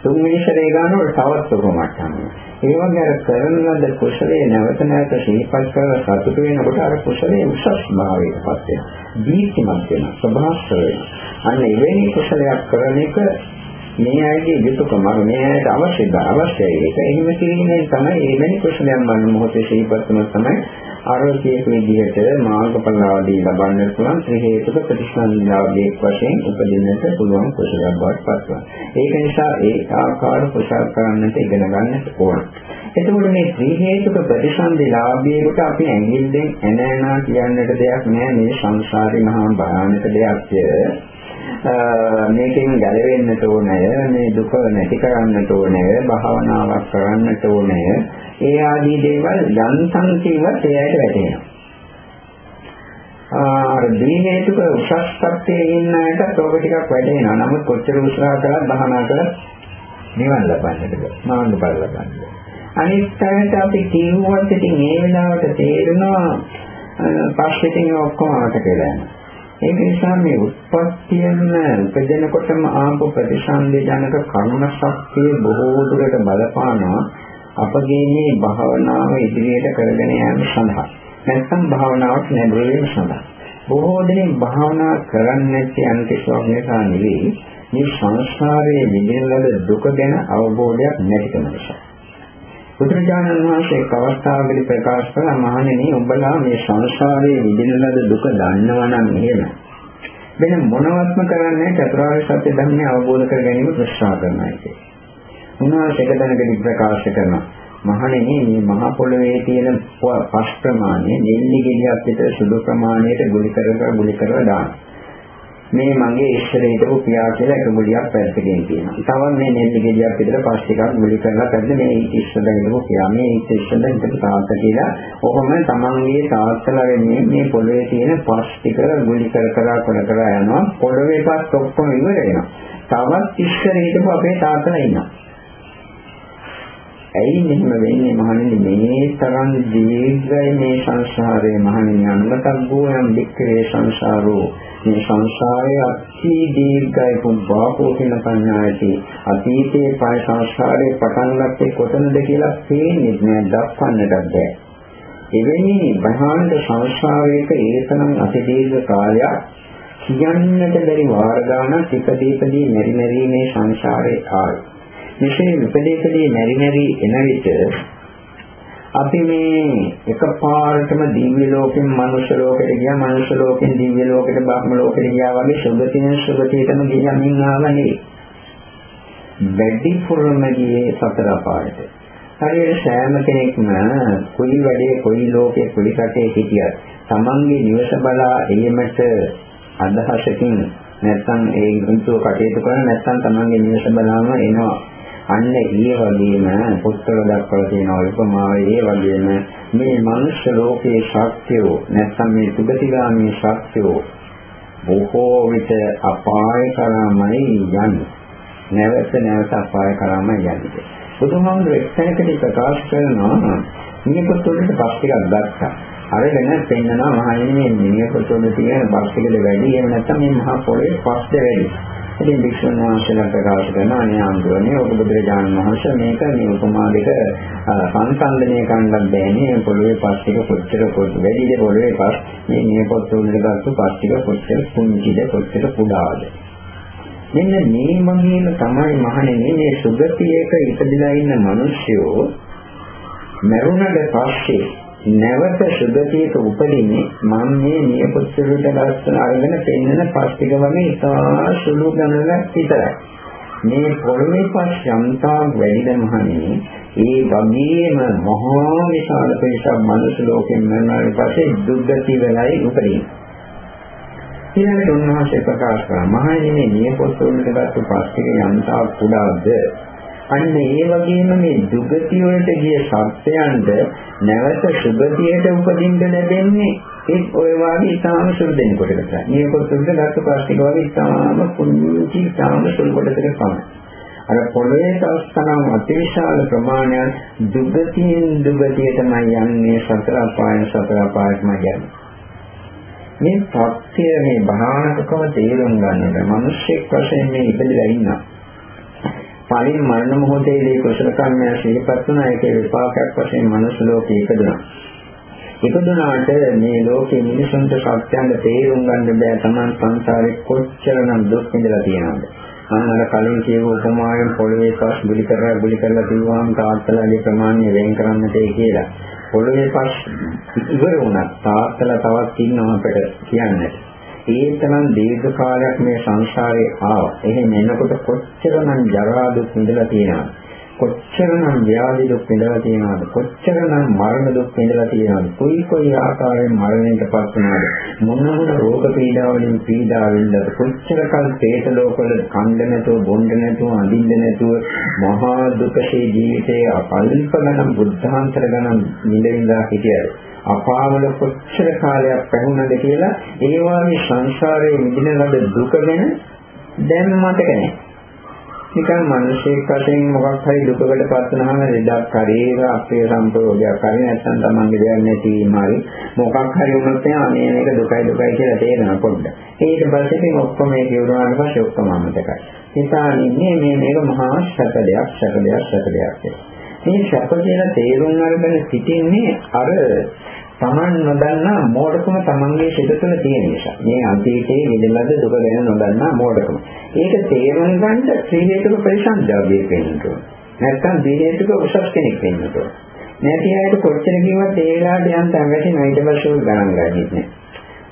නිසා. තුන්වෙනි සැරේ ගන්නකොට තවත් උපමට්ටම. ඒ වගේ අර කරන ලද කුසලයේ නැවත නැවත සිහිපත් කරලා සතුට වෙනකොට අර කුසලයේ උසස් භාවයටපත් වෙනවා. දීප්තිමත් වෙනවා. ස්වභාවස්ත වෙනවා. අන්න එවැනි කුසලයක් කරන එක මේ අයගේ යුතුයකම මේ අයට අවශ්‍යද අවශ්‍යයි ඒක එහෙම කිරීමෙන් තමයි එවැනි කුසලයන් මන මොහොතේ සිහිපත් කරන තමයි ආරෝග්‍යයේ විදිහට මාර්ගඵල ආදී ලබන්නට පුළුවන් ත්‍රි හේතුක ප්‍රතිසංයාවයේ වශයෙන් උපදින්නට පුළුවන් කුසලයක් බවට පත්වනවා. ඒක නිසා ඒ ආකාර කුසල කරන්නට ඉගෙන ගන්නට ඕන. එතකොට මේ ත්‍රි හේතුක ප්‍රතිසන්දි ලාභයකට අපි ඇඟිල්ලෙන් එන එනා කියන්නට දෙයක් නෑ මේ සංසාරේ මහා භයානක දෙයක් මේකෙන් ගැලවෙන්නට ඕනය මේ දුක නැති කරන්නට ඕනය භාවනාවක් කරන්නට ඕනය ඒ ආදී දේවල් යන්තම් කියවත් එයාට වැටෙනවා. ආ දී හේතුක උසස් තත්ත්වයේ ඉන්න අයට තෝක ටිකක් වැටෙනවා. නමුත් කොච්චර උත්සාහ කළත් බහනා කළත් නිවන් ලබන්නට බැහැ. මාර්ග බල ලබන්න. අනිත් අයට අපි කියුවත් ඉතින් මේ වෙලාවට තේරෙනවා පස්සේ ඉතින් ඔක්කොම අට කියලා යනවා. ඒක නිසා මේ උත්පත්තියෙන් උපදිනකොටම ආපු ප්‍රතිසන්දේ ජනක කරුණ ශක්තිය බොහෝ දුරට බලපානවා. අපගේ මේ භාවනාව ඉදිරියට කරගෙන යාම සඳහා. නැත්නම් භාවනාවක් නැඹුරු වීම සඳහා. බොහෝ දෙනෙක් භාවනා කරන්නේ නැති අන්තිස්වාම නිසා නෙවෙයි. මේ සංසාරයේ විඳින දුක ගැන අවබෝධයක් නැතිකම නිසා. බුදුරජාණන් වහන්සේ එක් අවස්ථාවකදී ප්‍රකාශ කළා මහණෙනි ඔබලා මේ සංසාරයේ විඳින ලද දුක දන්නවා නම් එහෙම. වෙන මොනවත්ම කරන්නේ චතුරාර්ය සත්‍ය ධර්මය අවබෝධ කර ගැනීම ප්‍රශ්නා කරනවා කියන්නේ උන්වහන්සේ එක තැනකදී ප්‍රකාශ කරනවා මහණෙනි මේ මහ පොළොවේ තියෙන පස් ප්‍රමාණය නෙල්ලි ගෙඩියක් විතර සුදු ප්‍රමාණයට ගුලි කර කර ගුලි කරව දාන. මේ මගේ ඉස්සර හිටපු පියා කියලා එක ගුලියක් පැත්තකින් තියෙනවා. තවත් මේ නෙල්ලි ගෙඩියක් විතර පස් ටිකක් ගුලි කරලා පැද්ද මේ ඉස්සර හිටපු පියා මේ ඉස්සර හිටපු තාත්තා කියලා ඔහොම තමන්ගේ තාත්තලා වෙන්නේ මේ පොළොවේ තියෙන පස් ටික ගුලි කර කර කර කර යනවා. පොළොවේ පස් ඔක්කොම ඉවර වෙනවා. තවත් ඉස්සර හිටපු අපේ තාත්තලා ඉන්නවා. ඇයි මෙහෙම වෙන්නේ මහණෙනි මේ තරම් දීර්ඝයි මේ සංසාරයේ මහණෙනි අනුමතග්ගෝ යම් වික්‍රේ සංසාරෝ මේ සංසාරයේ අති දීර්ඝයි පුබ්බාපෝ කියන සංඥායති අතීතයේ පය සංසාරයේ පටන් ගත්තේ කොතනද කියලා පේන්නේ නෑ දක්වන්නට බෑ. එවැනි බහාන්ත සංසාරයක ඒතනම් අති දීර්ඝ කාලයක් කියන්නට බැරි වාර ගානක් එකදීපදී මෙරි මෙරි මේ සංසාරේ ආවේ. මෙසේ විපදේශදී නැරි නැරි එන විට අපි මේ එකපාරටම දිව්‍ය ලෝකෙන් මනුෂ්‍ය ලෝකෙට ගියා මනුෂ්‍ය ලෝකෙන් දිව්‍ය ලෝකෙට බ්‍රහ්ම ලෝකෙට ගියා වගේ සුගතියෙන් සුගතියටම ගියමින් ආවා නෙවෙයි. වැඩිපුරම ගියේ සතර පාරට. හරියට සෑම කෙනෙක්ම කොයි වැඩේ කොයි ලෝකේ කොයි රටේ හිටියත් තමන්ගේ නිවස බලා එීමට අදහසකින් නැත්නම් ඒ ගුරුතුව කටයුතු කරන නැත්නම් තමන්ගේ නිවස බලාම එනවා අන්න ඒ වගේම පොත්වල දක්වලා තියෙන උපමාවේ ඒ වගේම මේ මනුෂ්‍ය ලෝකයේ ශක්තිය නැත්නම් මේ සුගතිගාමී ශක්තිය බොහෝ විට අපාය කරාමයි යන්නේ. නැවත නැවත අපාය කරාමයි යන්නේ. බුදුහාමුදුර එක්තැනකදී ප්‍රකාශ කරනවා මිනිපොත් වලට බස් ටිකක් ගත්තා. අරගෙන පෙන්නනවා මහණෙනි මේ මිනිපොත් වල තියෙන බස් ටිකද වැඩි එහෙම නැත්නම් මේ මහා පොළේ පස්ද වැඩි. ඉතින් වික්ෂුන් වහන්සේලා ප්‍රකාශ කරන අනියාම්දුවනේ ඔබ බුදුරජාණන් වහන්සේ මේක මේ උපමා දෙක සංසන්දනය කරන්න බෑනේ පොළවේ පස් ටික කොච්චර කොට වැඩිද? පොළවේ පස් මේ නියපොත් වලට ගත්ත පස් ටික කොච්චර කුංචිද? කොච්චර කුඩාද? මෙන්න මේ වගේම තමයි මහණෙනි මේ සුගතියක ඉපදලා ඉන්න මිනිස්සුયો මරුණට පස්සේ නැවත සුගතියක උපදින්නේ මම මේ නියපොත්තලට ගස්සන අරගෙන පෙන්නන පස්තික වගේ ඉතා සුළු ගණනක් විතරයි. මේ පොළොවේ පස් යම්තා වැඩිද මහණෙනි ඒ වගේම මහා විශාල පිරිසක් මනුස්ස ලෝකෙන් මරණයට පස්සේ දුක්ගති වෙලයි උපදින්නේ. ඊළඟට උන්වහන්සේ ප්‍රකාශ කරා මහණෙනි මේ නියපොත්තලට ගත්ත පස්තික යම්තා කුඩාද අන්න ඒ වගේම මේ දුගතිය වලට ගිය සත්‍යයන්ට නැවත සුගතියට උපදින්න ලැබෙන්නේ ඒ ඔය වාගේ ඉතාම සුළු දෙනකොට විතරයි. මේ පොතේ ගත්ත ප්‍රශ්නික වගේ ඉතාම කුංචි ඉතාම සුළු කොටසක පමණයි. අර පොළේ තවස්තනම් අතිවිශාල ප්‍රමාණයක් දුගතියෙන් දුගතිය තමයි යන්නේ සතර අපායන් සතර අපායටම යන්නේ. මේ සත්‍ය මේ භාවනාවකම තේරුම් ගන්නට මිනිස්සෙක් වශයෙන් මේ ඉපදලා ඉන්නවා. පරිණ මරණ මොහොතේදී කුසල කර්මය ශීලපත් වුණා ඒකේ විපාකයක් වශයෙන් මනුස්ස ලෝකේ ඉපදුණා. ඉපදුනාට මේ ලෝකේ මිනිසුන්ට සත්‍යයන් තේරුම් ගන්න බෑ Taman සංසාරේ කොච්චරනම් දුක් විඳලා තියෙනවද. අන්න අර කලින් කියව උපමාවෙන් පොළවේ පස් බුලි කරලා බුලි කරලා තියුවාම තාත්තලාගේ ප්‍රමාණය වෙන් කරන්නට ඒ කියලා. පොළවේ පස් ඉවර වුණා තාත්තලා තවත් ඉන්නවා අපිට කියන්නේ. ඒ තරම් දීර්ඝ කාලයක් මේ සංසාරේ ආවා. එහෙම එනකොට කොච්චරනම් ජරා දුක් විඳලා තියෙනවද? කොච්චරනම් ව්‍යාධි දුක් විඳලා තියෙනවද? කොච්චරනම් මරණ දුක් විඳලා තියෙනවද? කොයි කොයි ආකාරයෙන් මරණයට පත් වෙනවද? මොන මොන රෝග පීඩා වලින් පීඩා විඳලා කොච්චරකල් പ്രേත ලෝකවල කණ්ඩ නැතුව, බොණ්ඩ නැතුව, අඳින්න නැතුව මහා දුකේ ජීවිතයේ අපල්ප ගණන් බුද්ධාන්තර ගණන් නිදින්දා හිටියද? අපාවල කොච්චර කාලයක් පැවුණද කියලා ඒ වාගේ සංසාරයේ මිදින ලද දුක ගැන දැන් මතක නැහැ. නිකන් මිනිසෙක් වශයෙන් මොකක් හරි දුකකට පත් වෙනහම ලෙඩක් හරි අපේ සම්ප්‍රෝගයක් හරි නැත්නම් තමන්ගේ දෙයක් නැතිවීම හරි මොකක් හරි වුණොත් අනේ මේක දුකයි දුකයි කියලා තේරෙනවා පොඩ්ඩක්. ඊට පස්සේ ඉතින් ඔක්කොම මේක ඉවරනාට පස්සේ ඔක්කොම අමතකයි. හිතානින්නේ මේ මේක මහා සැප දෙයක් සැප දෙයක් සැප දෙයක් කියලා. මේ සැප කියලා තේරුම් අරගෙන සිටින්නේ අර Taman නොදන්නා මෝඩකම Tamanගේ සිත තුළ තියෙන නිසා. මේ අතීතයේ විඳලද දුක ගැන නොදන්නා මෝඩකම. ඒක තේරුම් ගන්න ත්‍රිහේතුක පරිසංජාබ්බයේ වෙන්න නැත්තම් ද්විහේතුක උසස් කෙනෙක් වෙන්න ඕන. නැති අයට කොච්චර කිව්වත් ඒ වෙලාවට යන්තම් වැටෙනවා ඊට පස්සේ උල් ගණන් ගන්නෙත් නෑ.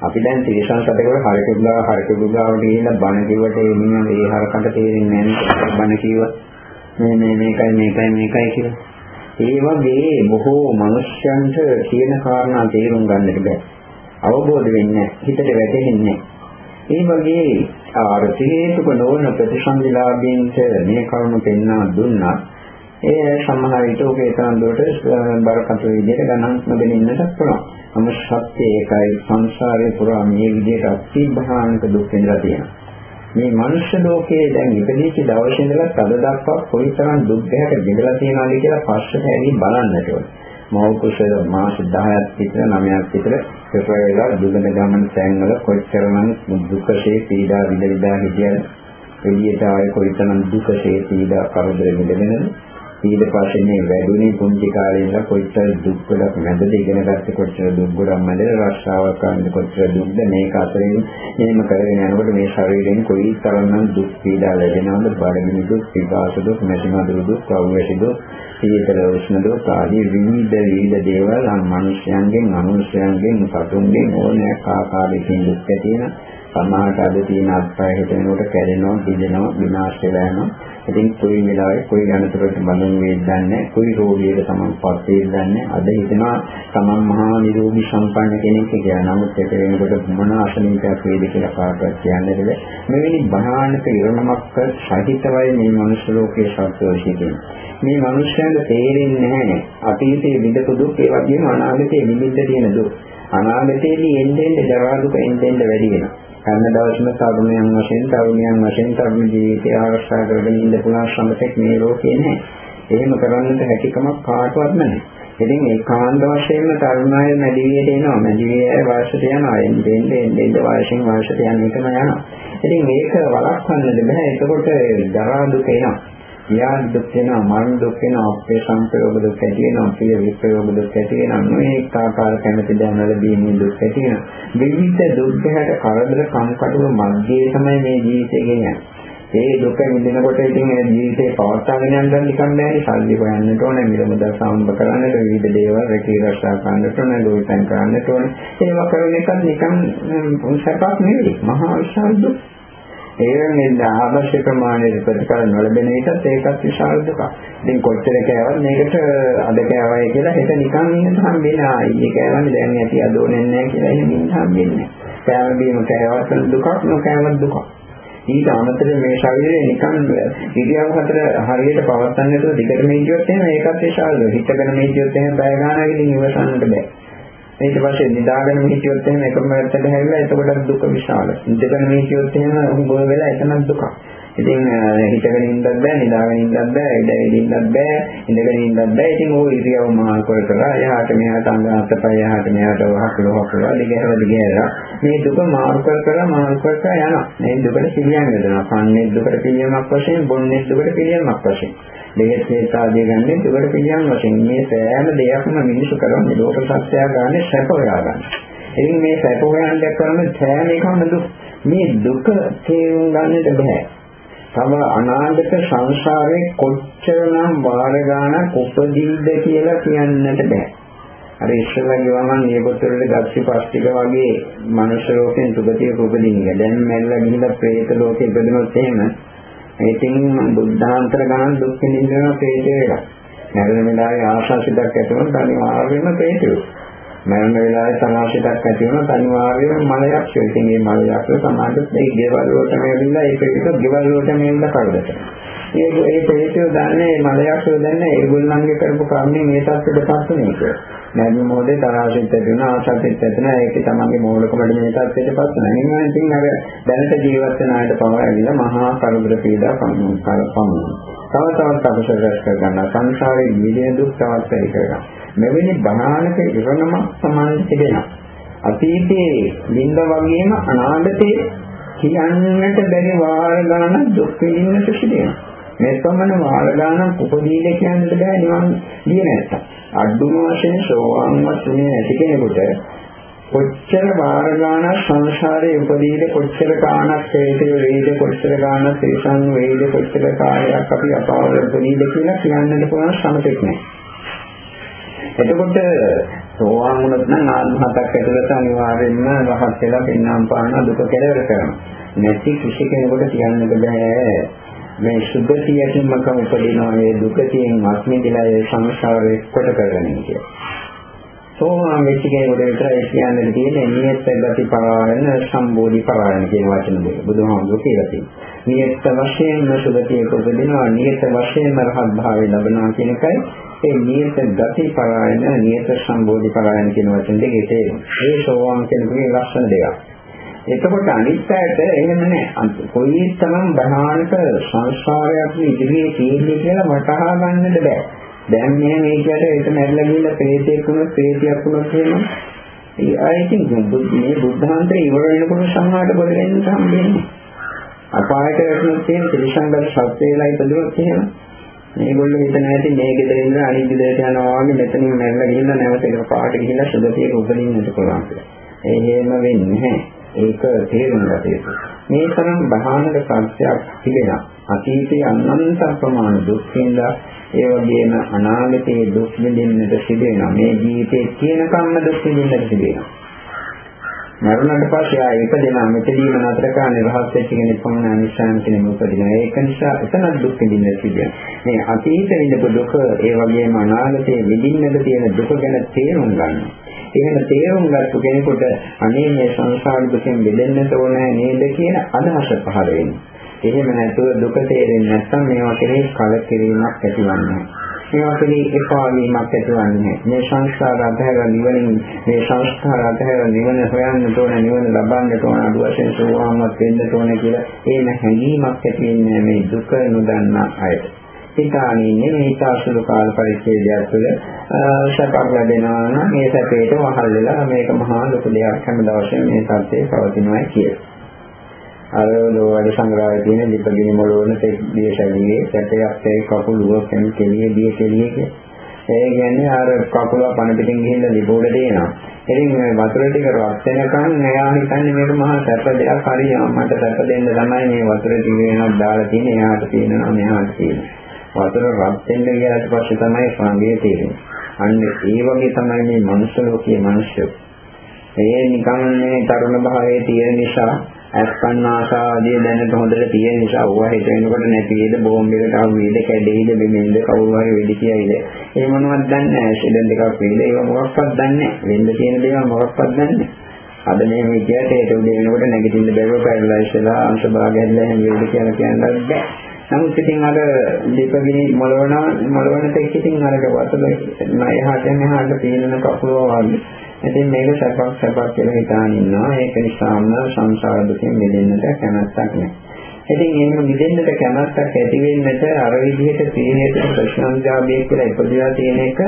අපි දැන් තිරසන් සතේකට හරිකුඩා හරිකුඩාවට ගිහිල්ලා බණ කිව්වට ඒ මිනිහා ඒ හරකට තේරෙන්නේ නැහැ බණ කිව්වා. මේ මේ මේකයි මේකයි මේකයි කියලා. ඒ වගේ බොහෝ මිනිස්යන්ට කියන කාරණා තේරුම් ගන්නට බෑ. අවබෝධ වෙන්නේ හිතට වැටෙන්නේ ඒ වගේ ආර තේතුක නොවන ප්‍රතිසංවිලාභීන්ට මේ කරුණ පෙන්වා දුන්නා. ඒ සමහර විට ඔකේ තරම් දුරට බරකට විදිහට ගණන් නොදෙන්නට පුළුවන්. නමුත් සත්‍ය ඒකයි සංසාරේ පුරා මේ විදිහට අතිභයානක දුක් විඳලා තියෙනවා. මේ මනුෂ්‍ය ලෝකයේ දැන් ඉපදිච්ච දවසේ ඉඳලා තද දක්වා කොයිතරම් දුක් ගැහැට බෙදලා තියෙනවද කියලා පස්සට ඇවි බලන්නට ඕනේ. මව කුසල මාස 10ක් විතර 9ක් විතර පෙරේලා දුගන ගමන් සෑන්වල කොච්චරනම් දුකසේ පීඩා විඳ විඳා හිටියද එළියට ආයේ කොයිතරම් දුකසේ පීඩා කරදර විඳිනවද ඊට පස්සේ මේ වැඩුණේ පුංචි කාලේ ඉඳලා කොච්චර දුක් ගොඩක් මැදද ඉගෙන ගත්තේ කොච්චර දුක් ගොඩක් මැදද රස්සාවක් කරන්නේ කොච්චර දුක්ද මේක අතරින් එහෙම කරගෙන යනකොට මේ ශරීරයෙන් කොයි තරම්නම් දුක් පීඩා ලැබෙනවද බඩගිනි දුක් පිපාස දුක් නැතිමදුරු දුක් කවුවැසි දුක් සීතල උෂ්ණ දුක් ආදී විවිධ විවිධ දේවල් අන් මිනිස්යන්ගෙන් අනුස්සයන්ගෙන් සතුන්ගෙන් ඕනෑක ආකාරයකින් දුක් ඇති වෙන සමාහට අද තියෙන අත්පය හිතෙනකොට කැඩෙනවා බිඳෙනවා විනාශ වෙලා යනවා ඉතින් කොයි වෙලාවෙ කොයි අනතුරකට බඳුන් වේද දන්නේ කොයි රෝගයකට තමන්පත් වේද දන්නේ අද හිතනවා තමන් මහා නිරෝගී සම්පන්න කෙනෙක් කියලා. නමුත් ඒක වෙනකොට මොන අසනීපයක් වේද කියලා කාටවත් කියන්න බැහැ. මෙවැනි භයානක ඉරණමක් සහිතවයි මේ මනුෂ්‍ය ලෝකයේ සත්‍යෝෂිතින්. මේ මනුෂ්‍යයන්ට තේරෙන්නේ නැහැ අතීතයේ විඳපු දුක් ඒ වගේම අනාගතයේ විඳින්න තියෙන දුක්. අනාගතයේදී එන්නේ එන්නේ ජරා දුක එන්නේ වැඩි වෙනවා. හැම දවසම තරුණයන් වශයෙන් තරුණියන් වශයෙන් තරුණ ජීවිතය ආරක්ෂා කරගෙන ඉන්න පුළුවන් සම්පතක් මේ ලෝකේ නැහැ. එහෙම කරන්නට හැකියාවක් කාටවත් නැහැ. ඉතින් ඒ කාන්ද වශයෙන්ම තරුණය මැදිවියට එනවා. මැදිවිය වයසට යනවා. එන්නේ එන්නේ එන්නේ වයසෙන් වයසට යන එකම යනවා. ඉතින් මේක වළක්වන්නද බෑ. එතකොට දරා දුක එනවා. ව්‍යාධි දුක් වෙනවා, මරණ දුක් වෙනවා, අපේ සංප්‍රයෝග දුක් ඇති වෙනවා, ප්‍රිය විප්‍රයෝග දුක් ඇති වෙනවා, මේක ආකාර කැමති දැනවල දීමේ දුක් ඇති වෙනවා. විවිධ දුක් දෙකට කරදර කම්කටොළු මැදේ තමයි මේ ජීවිතය ගෙනියන්නේ. ඒ දුක විඳිනකොට ඉතින් ඒ ජීවිතේ පවත්වාගෙන යන්න නිකන් නෑනේ සල්ලි හොයන්නට ඕනේ මිලමුද සම්බ කරන්නට විවිධ දේවල් රැකී රක්ෂා කරන්නට ඕනේ ලෝකයන් කරන්නට ඕනේ. ඒවා කරන එක නිකන් සැපක් නෙවෙයි. මහා විශාල දුක්. ඒ වෙන්නේ අවශ්‍ය ප්‍රමාණයට ප්‍රතිඵල නොලැබෙන එකත් ඒකත් විශාල දුකක්. ඉතින් කොච්චර කෑවත් මේකට අද කෑවයි කියලා හිත නිකන් ඉන්න හම්බෙන්නේ ආ ඊයේ කෑවන්නේ දැන් ඇති අද ඕනේ නැහැ කියලා එහෙම ඉන්න හම්බෙන්නේ. කෑම බීම කෑවත් දුකක් නොකෑවත් දුකක්. ඊට අමතරව මේ ශරීරය නිකන් ඉරියව් හතර හරියට පවත්න්නේ නැතුව දිගටම හිටියොත් එහෙනම් ඒකත් විශාල දුක. හිතගෙන මේ හිටියොත් එහෙනම් බය ගන්නකින් ඉවසන්නට බෑ. ඊට පස්සේ නිදාගෙන හිටියොත් එහෙම එකම පැත්තට හැරිලා එතකොට දුක විශාල. ඉඳගෙන හිටියොත් එහෙම උඹ වෙලා එතනක් දුකක්. ඉතින් හිතගෙන ඉන්නත් බෑ, නිදාගෙන ඉන්නත් බෑ, ඉඳගෙන ඉන්නත් බෑ, ඉඳගෙන ඉන්නත් බෑ. ඉතින් ඕක ඉරියව් මහා කර කර එහාට මෙහාට අංග අතපය එහාට මෙහාට වහකල වහකල දිගහැර දිගහැර මේ දුක මාරු කර කර මාරු කර කර යනවා. මේ දුකට පිළියම් වෙනවා. කන්නේ දුකට පිළියමක් වශයෙන්, බොන්නේ දුකට පිළියමක් වශයෙන්. දෙහෙත් හේත් ආදී ගන්න දුකට පිළියම් වශයෙන් මේ සෑම දෙයක්ම මිනිසු කරන්නේ ලෝක සත්‍යය ගන්න සැප හොයා ගන්න. ඉතින් මේ සැප හොයන්න කරන සෑම එකම දුක් මේ දුක තේරුම් ගන්නට බෑ. තම අනාගත සංසාරේ කොච්චරනම් වාර ගානක් උපදීද කියලා කියන්නට බෑ. අර ඉස්සෙල්ලා ගිවමන් නියපොත්තවල ගස්ටි පස්තික වගේ මනුෂ්‍ය ලෝකෙන් සුගතිය උපදින්නේ. දැන් මැරිලා ගිහිල්ලා പ്രേත ලෝකෙ ඉපදුනොත් එහෙම ඒකෙන් බුද්ධාන්තර ගණන් දුක් විඳිනවා ප්‍රේතය වෙලා. මරණ වෙලාවේ ආශාසිතක් ඇති වුණොත් අනිවාර්යයෙන්ම ප්‍රේතය. මරණ වෙලාවේ සමාසිතක් ඇති වුණොත් අනිවාර්යයෙන්ම මලයක් ඉතින් මේ මලයක් සමාජෙත් ඒ ගෙවල් වලට මෙවිලා ඒ ප්‍රේතය ගෙවල් වලට මෙවිලා කරදට. ඒ ඒ ප්‍රේතය දන්නේ මලයක් දන්නේ ඒගොල්ලන්ගේ කරපු කර්මයෙන් මේ තත්ත්වයටපත් වෙන එක. නැගි මොහොතේ තරහින් ඇතිවෙන ආසතිත් ඇතිවෙන ඒකේ තමන්ගේ මූලිකමඩ මේ තත්ත්වයටපත් වෙනවා. එහෙනම් ඉතින් අර දැනට ජීවත් වෙන අයට පව ඇවිල්ලා මහා කරුබර පීඩා පමුණු කරපමුණු. තව තවත් අපසර රැස් කර ගන්නවා. සංසාරේ නිදේ දුක් තවත් වැඩි කරගන්නවා. මෙවැනි භයානක ඉරණමක් සමාන තිබෙනවා. අතීතයේ ලින්ද වගේම අනාගතයේ කියන්නට බැරි වාර ගණන් දුක් විඳින්නට සිදුවෙනවා. මේ සම්මන වාර ගණන් උපදීද කියන්නට බෑ නිවන් දිය නැත්තම්. අඩුම වශයෙන් සෝවාන් වස්තුනේ නැති කෙනෙකුට කොච්චර වාර ගානක් සංසාරේ උපදීද කොච්චර ගානක් හේතේ වේද කොච්චර ගානක් තේසන් වේද කොච්චර කාලයක් අපි අපාවල උපදීද කියලා කියන්නට පුළුවන් සමතෙක් නැහැ. එතකොට සෝවාන් වුණොත් නම් ආත්ම හතක් ඇතුළත අනිවාර්යෙන්ම රහත් වෙලා පින්නම් පාන දුක කෙලවර කරනවා. නැති කිසි කෙනෙකුට කියන්නට බෑ මේ සුගතියකින්ම කම උපදිනවා මේ දුකතියෙන් අස්මිදලා ඒ සංසාරේ කොට කරගෙන කියලා. සෝවාන් වෙච්ච කෙනෙකුට විතරයි කියන්න තියෙන්නේ නියත ගති පරායන සම්බෝධි පරායන කියන වචන දෙක. බුදුහාමුදුරුවෝ කියලා තියෙනවා. නියත වශයෙන්ම සුගතියක උපදිනවා නියත වශයෙන්ම රහත් භාවය ලබනවා කියන එකයි ඒ නියත ගති පරායන නියත සම්බෝධි පරායන කියන වචන දෙකේ තේරුම. ඒ සෝවාන් කෙනෙකුගේ ලක්ෂණ දෙකක්. එතකොට අනිත් පැයට එහෙම නැහැ. කොයි තරම් බහානක සංස්කාරයක් ඉදිරියේ තියෙන්නේ කියලා වටහා ගන්නද බෑ. දැන් මේ මේකට ඒක නැරලා ගිහලා ප්‍රේතයක් වුණොත් ප්‍රේතියක් වුණොත් එහෙම ඒ ආයතින් මේ බුද්ධාන්තේ ඉවර වෙනකොට සම්මාට බොල වෙන්න හම්බෙන්නේ. අපායට වැටුණොත් තියෙන ත්‍රිසංගත සත්‍යයලා ඉදලුවොත් එහෙම මේගොල්ලෝ හිතන ඇති මේ ගෙදර ඉඳලා අනිත් ගෙදරට යනවා වගේ මෙතනින් නැරලා ගිහිල්ලා නැවත ඒක පාට ගිහිල්ලා සුගතියක උපදින්නට පුළුවන් කියලා. ඒ හේම වෙන්නේ නැහැ. ඒක තේරුම් ගත යුතුයි. මේ තරම් බහානක සත්‍යයක් තිබෙනවා. අතීතයේ අනන්ත ප්‍රමාණ දුක් විඳලා ඒ වගේම අනාගතයේ දුක් විඳින්නට සිදෙනවා. මේ ජීවිතේ තියෙන කම්ම දුක් විඳින්නට සිදෙනවා. මරණයට පස්සේ ආ ඉපදෙනා මෙතනීම නතර කරන්නේ රහත් වෙච්ච කෙනෙක් පමණ අනිශාන් කෙනෙක් උපදිනවා. ඒක නිසා එතන දුක් විඳින්න සිදුවෙනවා. මේ අතීත විඳපු දුක ඒ වගේම අනාගතයේ විඳින්නට තියෙන දුක ගැන තේරුම් ගන්නවා. එහෙම තේරුම් ගත්ත කෙනෙකුට අනේ මේ සංසාර දුකෙන් මිදෙන්නට ඕනේ නේද කියන අදහස පහළ වෙනවා. එහෙම නැතුව දුක තේරෙන්නේ නැත්නම් මේවා කෙරෙහි කලකිරීමක් ඇතිවන්නේ මේවා කෙරෙහි එපා වීමක් ඇතිවන්නේ මේ සංස්කාර අධහැර නිවනින් මේ සංස්කාර අධහැර නිවන හොයන්න ඕන නිවන ලබන්න ඕන අඩු වශයෙන් සෝවාන්වත් වෙන්න ඕන කියලා එහෙම හැඟීමක් ඇති වෙන්නේ මේ දුක නොදන්නා අයට. හිතාන ඉන්නේ මේ හිතාසුළු කාල පරිච්ඡේදයක් තුළ සැපක් ලැබෙනවා නම් මේ සැපේට වහල් වෙලා මේක මහා ලොකු දෙයක් හැම දවසෙම මේ සත්‍යය පවතිනවා කියලා. අර ලෝවැඩ සංග්‍රහයේ තියෙන ලිපගිනි මොළවන තෙක් දිය ශරීරයේ සැපයක් ඒ කකුල උවකෙන් කෙලිය දිය කෙලිය කිය. ඒ කියන්නේ අර කකුල පණ පිටින් ගිහිල්ලා ලිපෝඩ දෙනවා. ඉතින් මේ වතුර ටික රත් වෙනකන් එයා හිතන්නේ මේක මහා සැප දෙයක් හරියම මට සැප දෙන්න තමයි මේ වතුර ටික වෙනක් දාලා තියෙන්නේ එයාට තියෙනවා මෙයාට තියෙනවා. වතුර රත් වෙන්න ගියාට පස්සේ තමයි සංගේ තියෙන්නේ. අන්න ඒ වගේ තමයි මේ මනුෂ්‍ය ලෝකයේ මිනිස්සු. ඒ නිකන් මේ තරුණ භාවයේ තියෙන නිසා අස්කන්න ආසාදී දැනට හොඳට තියෙන නිසා ඕවා හිත වෙනකොට නැති වේද බෝම්බයකට ආව වේද කැඩෙයිද බෙමෙන්ද කවුරු හරි වෙඩි කියයිද? ඒ මොනවද දන්නේ නැහැ. ෂෙඩන් දෙකක් වේද ඒව මොකක්වත් දන්නේ නැහැ. වෙන්න තියෙන දේවල් මොකක්වත් දන්නේ නැහැ. අද මේ විදියට ඒක උදේ වෙනකොට නැගිටින්න බැරුව පැරලයිස් වෙලා අංශ භාග හැදලා හැම වෙලද කියලා කියන්නත් බෑ නමුත් ඉතින් අර දීපගිනි මොළවන මොළවන තෙක් ඉතින් අර වතුර නයහට මෙහාට පීනන කකුලෝ වගේ. ඉතින් මේක සැපක් සැපක් කියලා හිතාන ඉන්නවා. ඒක නිසාම සංසාර දුකෙන් මිදෙන්නට කැමැත්තක් නැහැ. ඉතින් එහෙම මිදෙන්නට කැමැත්තක් ඇති වෙන්නට අර විදිහට තීනේට ප්‍රශ්නංජාබිය කියලා ඉපදලා තියෙන එක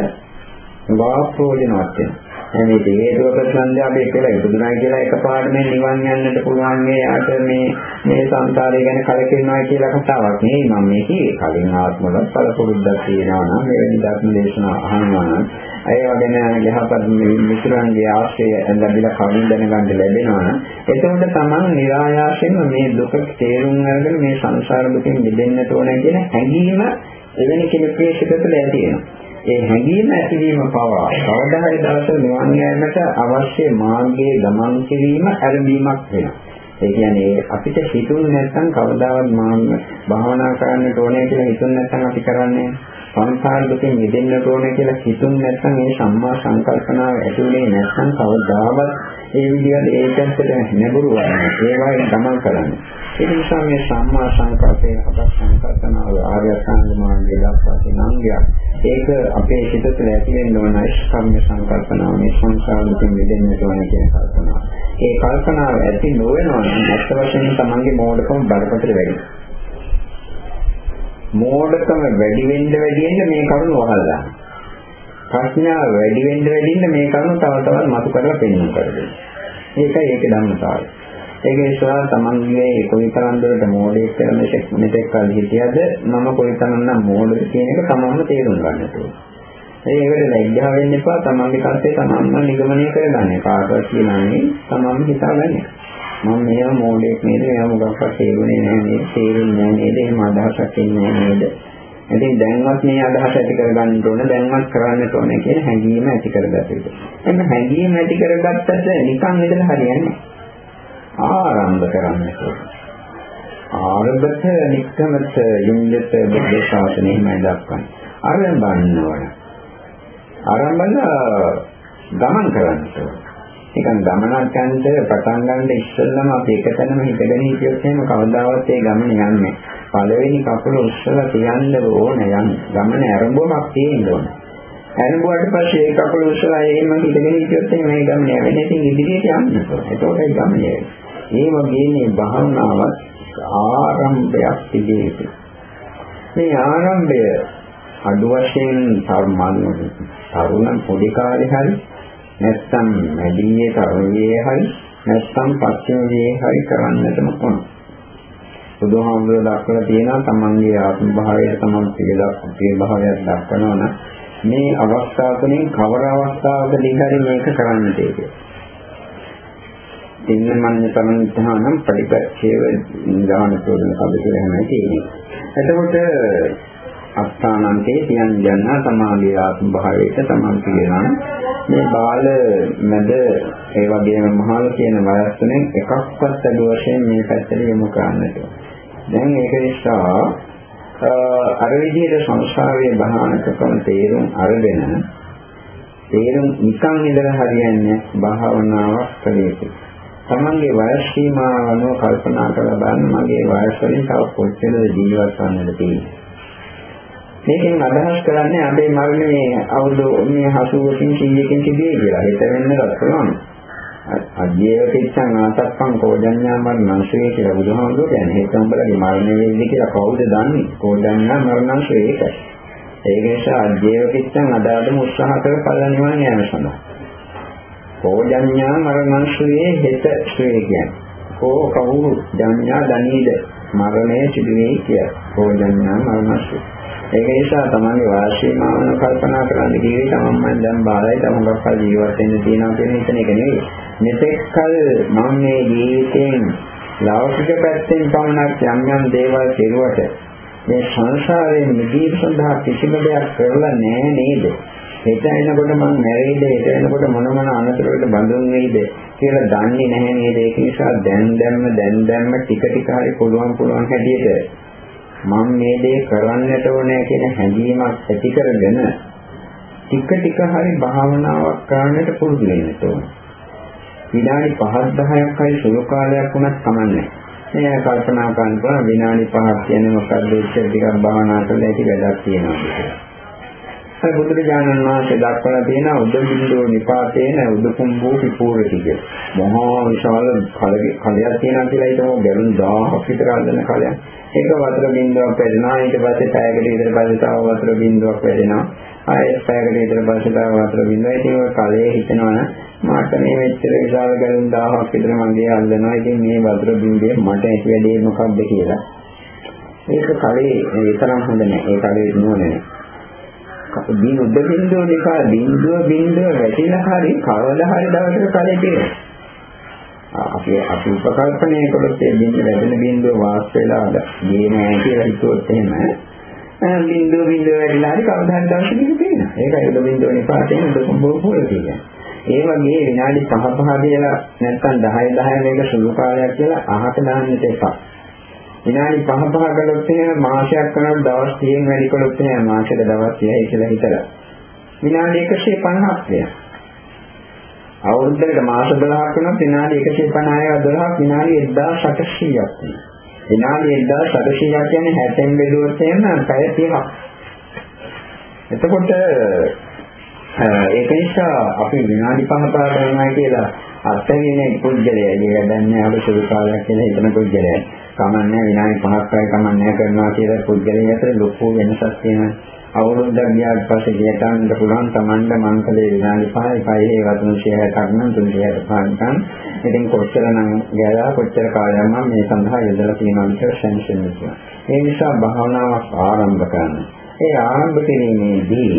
වාප්‍රෝජනවත් වෙනවා. මේ හේතුව ප්‍රතිසන්දියාවේ කියලා ඉදුණා කියලා එකපාරට මේ නිවන් යන්නට පුළුවන් මේ ආත මේ මේ සංසාරය ගැන කලකිරෙනවා කියලා කතාවක් නෙවෙයි. මම මේ කියේ කලින් ආත්මවල පළපුරුද්දක් තියෙනවා නම් මේ වෙනි ධර්ම දේශනා අහනවා නම් ඒ වගේම යහපත් මිතුරන්ගේ ආශ්‍රය ලැබිලා කවින් දැනගන්න ලැබෙනවා නම් එතකොට තමන් નિરાයාසයෙන්ම මේ දුක තේරුම් අරගෙන මේ සංසාර දුකෙන් මිදෙන්නට ඕන කියන හැඟීම එවැනි කෙනෙකුගේ සිතට ඇති වෙනවා. ඒ හැඟීම ඇතිවීම පවා කවදා හරි දවසක නිවන් යාමට අවශ්‍ය මාර්ගයේ ගමන් කිරීම ආරම්භීමක් වෙනවා. ඒ කියන්නේ අපිට හිතුනේ නැත්නම් කවදාවත් මාන්න භාවනා කරන්න ඕනේ කියලා හිතුනේ නැත්නම් අපි කරන්නේ සංසාර දුකෙන් මිදෙන්න ඕනේ කියලා හිතුනේ නැත්නම් මේ සම්මා සංකල්පනාව ඇතුලේ නැත්නම් කවදාවත් ඒ විදිහට ඒකන්ට නැඹුරු වන්නේ ඒ වගේ ගමන් කරන්නේ. ඒ නිසා මේ සම්මා සංකල්පය අපස් සංකල්පනාව ආර්ය අෂ්ටාංග මාර්ගය දක්වා තියෙන අංගයක්. ඒක අපේ සිත තුළ ඇති වෙන්න ඕන ස්කම්ම සංකල්පනාව මේ සංසාරයෙන් මිදෙන්න ඕන කියන කල්පනාව. ඒ කල්පනාව ඇති නොවෙනවා නම් ඇත්ත වශයෙන්ම තමන්ගේ මෝඩකම බරපතල වැඩි. මෝඩකම වැඩි වෙන්න වැඩි වෙන්න මේ කරුණ වහලා. ප්‍රඥාව වැඩි වෙන්න වැඩි වෙන්න මේ කරුණ තව තවත් මතු කරලා පෙන්වන්න කරගන්න. ඒකයි ඒකේ ධර්මතාවය. ඒක නිසා තමන්ගේ කොයිතරම් දුරට මෝඩයෙක් කියලා මෙතෙක් මෙතෙක් කල් හිටියද මම කොයිතරම් නම් මෝඩද කියන එක තමන්ම තේරුම් ගන්න ඕනේ. ඒකට ලැජ්ජා වෙන්න එපා තමන්ගේ කර්තේ තමන්ම නිගමනය කරගන්න. කාටවත් කියන්නේ තමන්ම හිතාගන්න. මම මේව මෝඩයෙක් නේද? මේව මොකක්වත් තේරුනේ නැහැ නේද? තේරුන්නේ නැහැ නේද? එහෙම අදහසක් ඉන්නේ නේද? ඉතින් දැන්වත් මේ අදහස ඇති කරගන්න ඕන දැන්වත් කරන්න ඕන කියන හැඟීම ඇති කරගත යුතුයි. එන්න හැඟීම ඇති කරගත්තට නිකන් ඉඳලා හරියන්නේ නැහැ. ආරම්භ කරන්න ආරම්භත නික්කමත යුඤ්ජත බුද්ධ ශාසනයෙහිමයි දක්වන්නේ. ආරම්භන්න ඕන. ආරම්භන ගමන් කරන්න ඕන. නිකන් ගමනක් යන්න පටන් ගන්න ඉස්සෙල්ලම අපි එකතැනම හිටගෙන හිටියොත් එහෙම කවදාවත් ඒ ගමන යන්නේ පළවෙනි කකුල උස්සලා තියන්න ඕන යන්න. ගමන ආරම්භයක් තියෙන්න ඕන. ආරම්භුවාට පස්සේ ඒ කකුල උස්සලා එහෙම හිටගෙන හිටියොත් එහෙම මේ ගමන යන්නේ. ඉතින් ඉදිරියට යන්න ඕන. ඒකෝටයි ගමන යන්නේ. ඒ වගේ මේ භාවනාවත් ආරම්භයක් තිබේ යුතුයි. මේ ආරම්භය අඩු වශයෙන් තරුණ පොඩි කාලේ හරි නැත්නම් මැදියේ තරුණියේ හරි නැත්නම් පස්වෙනියේ හරි කරන්නටම ඕන. බුදුහාමුදුරුවෝ දක්වලා තියෙනවා තමන්ගේ ආත්ම භාවය තමන් පිළිදක් භාවයක් දක්වනවා නම් මේ අවස්ථා තුනෙන් කවර අවස්ථාවකදී හරි මේක කරන්නට කියලා. තින්නමඤ්ඤ පරමිතහනම් පරිපච්ඡේව දාන චෝදන පද කියලා හැමයි තියෙන්නේ. එතකොට අස්ථානන්තේ තියන් යන සමාධිය ආත්ම භාවයට තමන් කියනවා මේ බාල මැද ඒ වගේම මහල කියන වයස් තුනෙන් එකක්වත් අඩු වශයෙන් මේ පැත්තට යොමු කරන්නට. දැන් ඒක නිසා අර විදිහට සංසාරයේ බහානකකම තේරුම් අරගෙන තේරුම් නිකන් ඉඳලා හරියන්නේ භාවනාවක් කලේට. තමන්ගේ වයස් සීමාව අනුව කල්පනා කරලා බලන්න මගේ වයස වලින් තව කොච්චර ජීවත් වන්නද තියෙන්නේ. මේකෙන් අදහස් කරන්නේ අපේ මරණය අවුරුදු මේ 80කින් 100කින් තිබේ කියලා. හිත වෙන්නවත් පුළුවන්. අජීව කිච්ඡං ආසක්කං කෝජඤ්ඤා මරණංශේ කියලා බුදුහාමුදුරුවෝ කියන්නේ. ඒක උඹලගේ මරණය වෙන්නේ කියලා කවුද දන්නේ? කෝජඤ්ඤා මරණංශේ ඒකයි. ඒක නිසා අජීව කිච්ඡං අදාළම උත්සාහ කර ඵල නිවන් යාම සඳහා. කෝජඤ්ඤා මරණංශේ හෙත ශ්‍රේ කියන්නේ. කෝ කවුරු? ජඤ්ඤා දනීද? මරණය සිදුවේ කිය කෝජඤ්ඤා මරණංශේ ඒක නිසා තමන්ගේ වාසිය මාන කල්පනා කරන්න කිව්වේ තමන් මම දැන් බාලයි තමන්ගක් කල් ජීවත් වෙන්න තියෙනවා කියන එක නෙවෙයි. මෙතෙක් කල මම මේ ජීවිතයෙන් ලෞකික පැත්තෙන් පමණක් යම් යම් දේවල් කෙරුවට මේ සංසාරයෙන් මිදීම සඳහා කිසිම දෙයක් කරලා නැහැ නේද? හිත එනකොට මම මැරෙයිද හිත එනකොට මොන මොන අනතුරකට බඳුන් වෙයිද කියලා දන්නේ නැහැ නේද? ඒක නිසා දැන් දැම්ම දැන් දැම්ම ටික ටික හරි පුළුවන් පුළුවන් හැටියට මම මේ දේ කරන්නට ඕනේ කියන හැඟීමක් ඇති කරගෙන ටික ටික හරි භාවනාවක් කරන්නට පුරුදු වෙන්න ඕනේ. විනාඩි 5ක් 10ක් හරි සුළු කාලයක් වුණත් කමන්නේ. මේ කල්පනා කරනකොට විනාඩි 5ක් කියන්නේ මොකද්ද ඉච්ඡා ටිකක් භාවනා කරලා ඒක වැඩක් තියෙනවා කියලා. ඒ බුදුරජාණන් වහන්සේ දක්වලා තියෙන උද්දබින්දෝ නිපාතේන උද්දකුම්බෝ පිපූරති කිය. මහා විශාල කලයක් තියෙනවා කියලා හිතමු. ගැලුම් 1000ක් විතර අල්ලන කලයක්. එක වතුර බින්දුවක් වැටෙනවා ඊට පස්සේ පැයකට විතර පස්සේ තව වතුර බින්දුවක් වැටෙනවා ආයෙත් පැයකට විතර පස්සේ තව වතුර බින්දුවක්. ඉතින් ඔය කලයේ හිතනවනේ මට මේ මෙච්චර විශාල ගැලුම් 1000ක් විතර මගේ අල්ලනවා. ඉතින් මේ වතුර බින්දුවේ මට ඇති වැඩේ මොකක්ද කියලා. ඒක කලේ විතරක් හොඳ නැහැ ඒ කලේ නුවණ නැහැ බින් උද්ද බින්දුව නිසා බින්දුව බින්දුව වැටිලා හරි කවදා හරි දවසක කලේ තියෙනවා අපි අපි උපකල්පනය කළොත් ඒ බින්දුව වැඩෙන බින්දුව වාස් වෙලා ගියේ නෑ කියලා හිතුවොත් එහෙම බින්දුව බින්දුව වැඩිලා හරි කවදා හරි දවසක තියෙනවා. ඒකයි උඩ බින්දුව නිපා තියෙන දුක බොහෝ කියන්නේ. ඒ වගේ විනාඩි 5 5 කියලා නැත්තම් 10 10 මේක සුළු කාලයක් කියලා අහක දාන්නට එපා. විනාඩි 5 5 කළොත් එහෙම මාසයක් කරනකොට දවස් 30න් වැඩි කළොත් එහෙම මාසෙක දවස් 30යි කියලා හිතලා. විනාඩි 150ක් වෙනවා. අවුරුද්දකට මාස 12ක් වෙනත් විනාඩි 150ක 12ක් විනාඩි 1800ක් විනාඩි 1800ක් කියන්නේ 60න් බෙදුවොත් එහෙම පැය 30ක්. එතකොට ඒක නිසා අපි විනාඩි 5 පාට වෙනවා කියලා අත්හැරිනේ පුද්ගලයා. ඒක දැන්නේ අපේ සුළු කාලයක් කියලා හිතන පුද්ගලයා. කමන්නේ විනාඩි 5ක් වගේ කමන්නේ කරනවා කියලා පුද්ගලයා අතර ලොකු වෙනසක් තියෙනවා. අවුරුද්දක් ගියාට පස්සේ ගියටන්න පුළුවන් Tamanda මංකලේ විනාඩි 5යි 5යි වතුන 160ක් නම් 365ක් නම් ඉතින් කොච්චර නම් ගියලා කොච්චර කාලයක් මම මේ සඳහා යොදලා තියෙනවා කියලා සැන්සෙන් වෙනවා. ඒ නිසා භාවනාවක් ආරම්භ කරන්න. ඒ ආරම්භ කිරීමේදී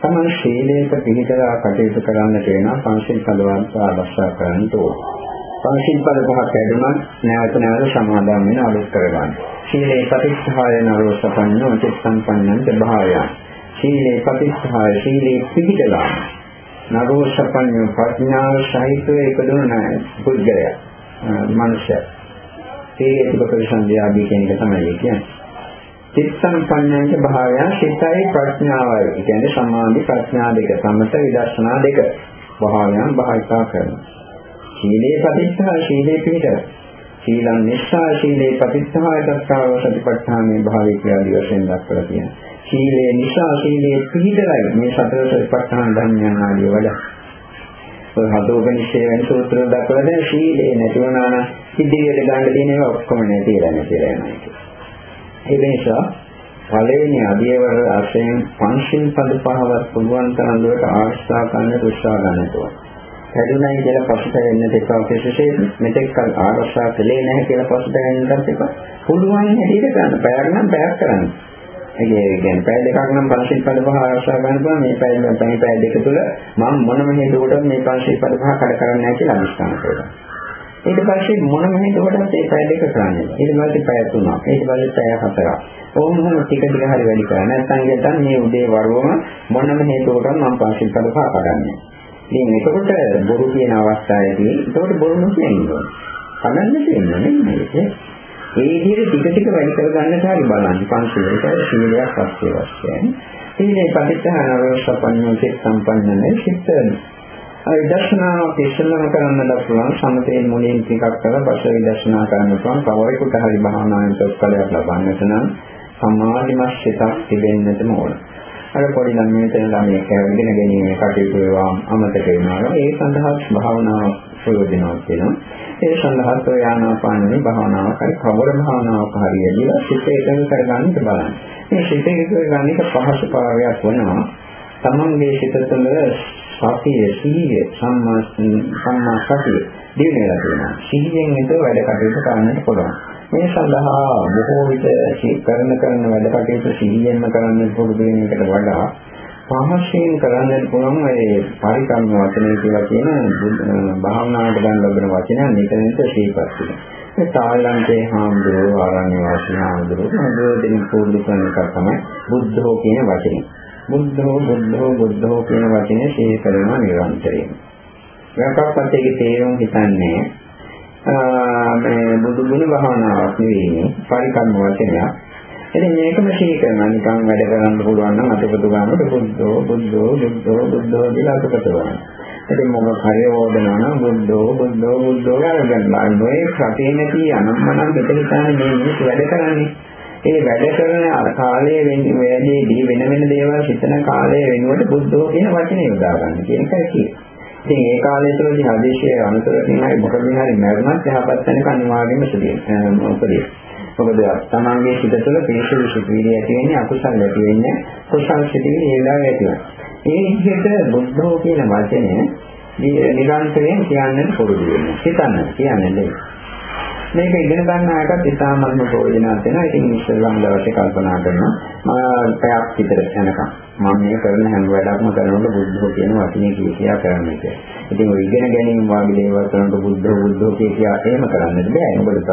තමන් ශීලයක පිළිතලා කටයුතු කරන්නට වෙන පංචශීල පදවන්ත ආරක්ෂා කරන්න ඕනේ. පංචශීල පද පහක් වැඩුණා නැවත නැවත සමාදන් වෙන අලුත් කරගන්න. සීලේ ප්‍රතිස්ථාය නරෝසපන්නෝ චිත්තම්පන්නං භාවය. සීලේ ප්‍රතිස්ථාය සීලේ පිහිටලා නරෝසපන්නෝ ප්‍රඥාව සහිතව ඉපදුන නැහැ පුද්ගලයා. මනුෂ්‍ය. සීලේ ප්‍රතිසන්දියාදී කියන එක තමයි කියන්නේ. චිත්තම්පන්නං භාවය සිතයි ප්‍රඥාවයි. ඒ කියන්නේ සමාධි ප්‍රඥා දෙක සමත විදර්ශනා දෙක. භාවයන් භාවිතා කරනවා. සීලේ ප්‍රතිස්ථා සීලේ පිහිට සීලං නිස්සා සීලේ ප්‍රතිස්ථාය දක්තාව සතිපට්ඨානේ භාවී කියලා දිවසෙන් දක්වලා තියෙනවා. සීලේ නිසා සීලේ පිහිටයි මේ සතර සතිපට්ඨාන ධර්මයන් ආදී වල. ඔය හදෝපනිෂේ වෙන සූත්‍ර දක්වලා දැන් සීලේ නැතිවනා නම් ඉදිරියට ගන්න තියෙන ඒවා ඔක්කොම නැතිලා නැතිලා යනවා. ඒ නිසා පළවෙනි අධ්‍යයවර වශයෙන් පංචින් පද පහවත් පුළුවන් තරම් දුරට ආශ්‍රා ගන්න උත්සාහ ගන්න ඕනේ. හැදුණයි කියලා පසුතැවෙන්නට එපා විශේෂයෙන් මෙතෙක් කල ආරක්ෂා කළේ නැහැ කියලා පසුතැවෙන්නත් එපා. පුළුවන් හැටියට ගන්න. පැයක් නම් පැයක් කරන්න. ඒ කියන්නේ පැය දෙකක් නම් පංචශීල පද පහ ආරක්ෂා ගන්න පුළුවන්. මේ පැය මේ පැය දෙක තුල මම මොනම හේතුවකට මේ පංචශීල පද පහ කඩ කරන්නේ නැහැ කියලා අනිස්ථාන කරනවා. ඊට පස්සේ මොනම හේතුවකටත් මේ පැය දෙක කරන්නේ. ඊට පස්සේ පැය තුනක්. ඊට පස්සේ පැය හතරක්. ඕම මොන ටික ටික හරි වැඩි කරා. නැත්නම් කියතන් මේ උදේ වරුවම මොනම හේතුවකටත් මම පංචශීල පද පහ කඩන්නේ. ඉතින් එතකොට බොරු කියන අවස්ථාවේදී එතකොට බොරු නොකියන්නේ. කඩන්න තියෙන්නේ නෙමෙයි. ඒ විදිහට ටික ටික වැඩි කර ගන්නට හරි බලන්න. පංචශීලයට සීලයක් අවශ්‍යයි වශයෙන්. සීලේ පටිච්චහනවසපඤ්ඤෝ චිත් සම්පන්නනේ චිත්ත අර දර්ශනාවක් ඉස්සෙල්ලාම කරන්න දක්වන සමතේ මුලින් ටිකක් කරලා පස්සේ විදර්ශනා කරන්න පුළුවන් කවරෙකුට හරි භාවනාවෙන් ප්‍රතිඵලයක් ලබන්නට නම් සමාධිමත් සිතක් තිබෙන්නටම ඕන. අර පොඩි ළමයෙක් ළමයෙක් ඉගෙන ගැනීම කටයුතු ඒවා අමතක වෙනවා. ඒ සඳහා භාවනාව ප්‍රයෝජනවත් වෙනවා. ඒ සඳහා ඔය ආනාපානයේ භාවනාවක් හරි කවර භාවනාවක් හරි ඇදලා සිත එකඟ කරගන්න බලන්න. මේ සිත එකඟ කරගන්න එක පහසු පාරයක් වෙනවා. තමන්ගේ සිත තුළ සතිය සිහිය සම්මා සම්මා සතිය දිනලා තියෙනවා. සිහියෙන් යුතුව වැඩ කටයුතු කරන්නට පුළුවන්. මේ සඳහා බොහෝ විට කරන කරන වැඩ කටයුතු සිහියෙන්ම කරන්න පුරුදු වෙන එකට වඩා පහසෙන් කරන්න පුළුවන් ඒ පරිකර්ම වචනය කියලා කියන භාවනාවට ගන්න ලබන වචන නිතරම ශීපත් වෙනවා. ඒ තායිලන්තයේ හාමුදුරුවෝ ආරණ්‍ය වාසී හාමුදුරුවෝ මොදෙන් පුරුදු කරන එක තමයි බුද්ධෝ කියන වචනේ. බුද්ධෝ බුද්ධෝ බුද්ධෝ කියන වචනේ ශී කරනවා නිරන්තරයෙන්. වැකප්පත් ඒකේ තේරුම් හිතන්නේ මේ බුදු ගුණ භාවනාවක් නෙවෙයි පරිකර්ම වචනයක්. ඉතින් මේකම සිහි කරනවා නිකන් වැඩ කරන්න පුළුවන් නම් අතපොත ගන්නකොට බුද්ධෝ බුද්ධෝ බුද්ධෝ බුද්ධෝ කියලා අතපොත ගන්නවා. ඉතින් මොකක් හරි ඕදනවා නම් බුද්ධෝ බුද්ධෝ බුද්ධෝ කියලා ගන්නවා. මේ සතිය නැති අනම්මනම් මෙතන ඉතාලේ මේ මිනිස්සු වැඩ කරන්නේ. ඒ වැඩ කරන කාලයේ වෙන්නේ වැඩේදී වෙන වෙන දේවල් හිතන කාලයේ වෙනුවට බුද්ධෝ කියන වචනේ යොදා ගන්න කියන එකයි කියන්නේ. ඉතින් ඒ කාලය තුළදී හදිසියේ අනුතරකින් හරි මොකකින් හරි මරණත් යහපත් වෙනක අනිවාර්යයෙන්ම සිදුවේ. මොකද මොකද තමන්ගේ සිත තුළ පිරිසිදු සිතිවිලි ඇති වෙන්නේ අකුසල් ඇති වෙන්නේ කුසල් සිතිවිලි ඒ වෙලාවේ ඇති වෙනවා. ඒ විදිහට බුද්ධෝ කියන වචනය නිරන්තරයෙන් කියන්නට පුරුදු වෙනවා. හිතන්න කියන්නේ මේක ඉගෙන ගන්න අයටත් ඉතාමත්ම ප්‍රයෝජනවත් වෙනවා. ඉතින් ඉස්සෙල්ලාම දවසේ කල්පනා කරනවා මම පැයක් විතර යනකම් මම මේ කරන හැම වැඩක්ම කරනකොට බුද්ධෝ කියන වචනේ කිය කියා කරන්නේ කියලා. ඉතින් ඔය ඉගෙන ගැනීම වාගේ දේවල් කරනකොට බුද්ධෝ බුද්ධෝ කිය කියා එහෙම කරන්නත් බෑ. මොකද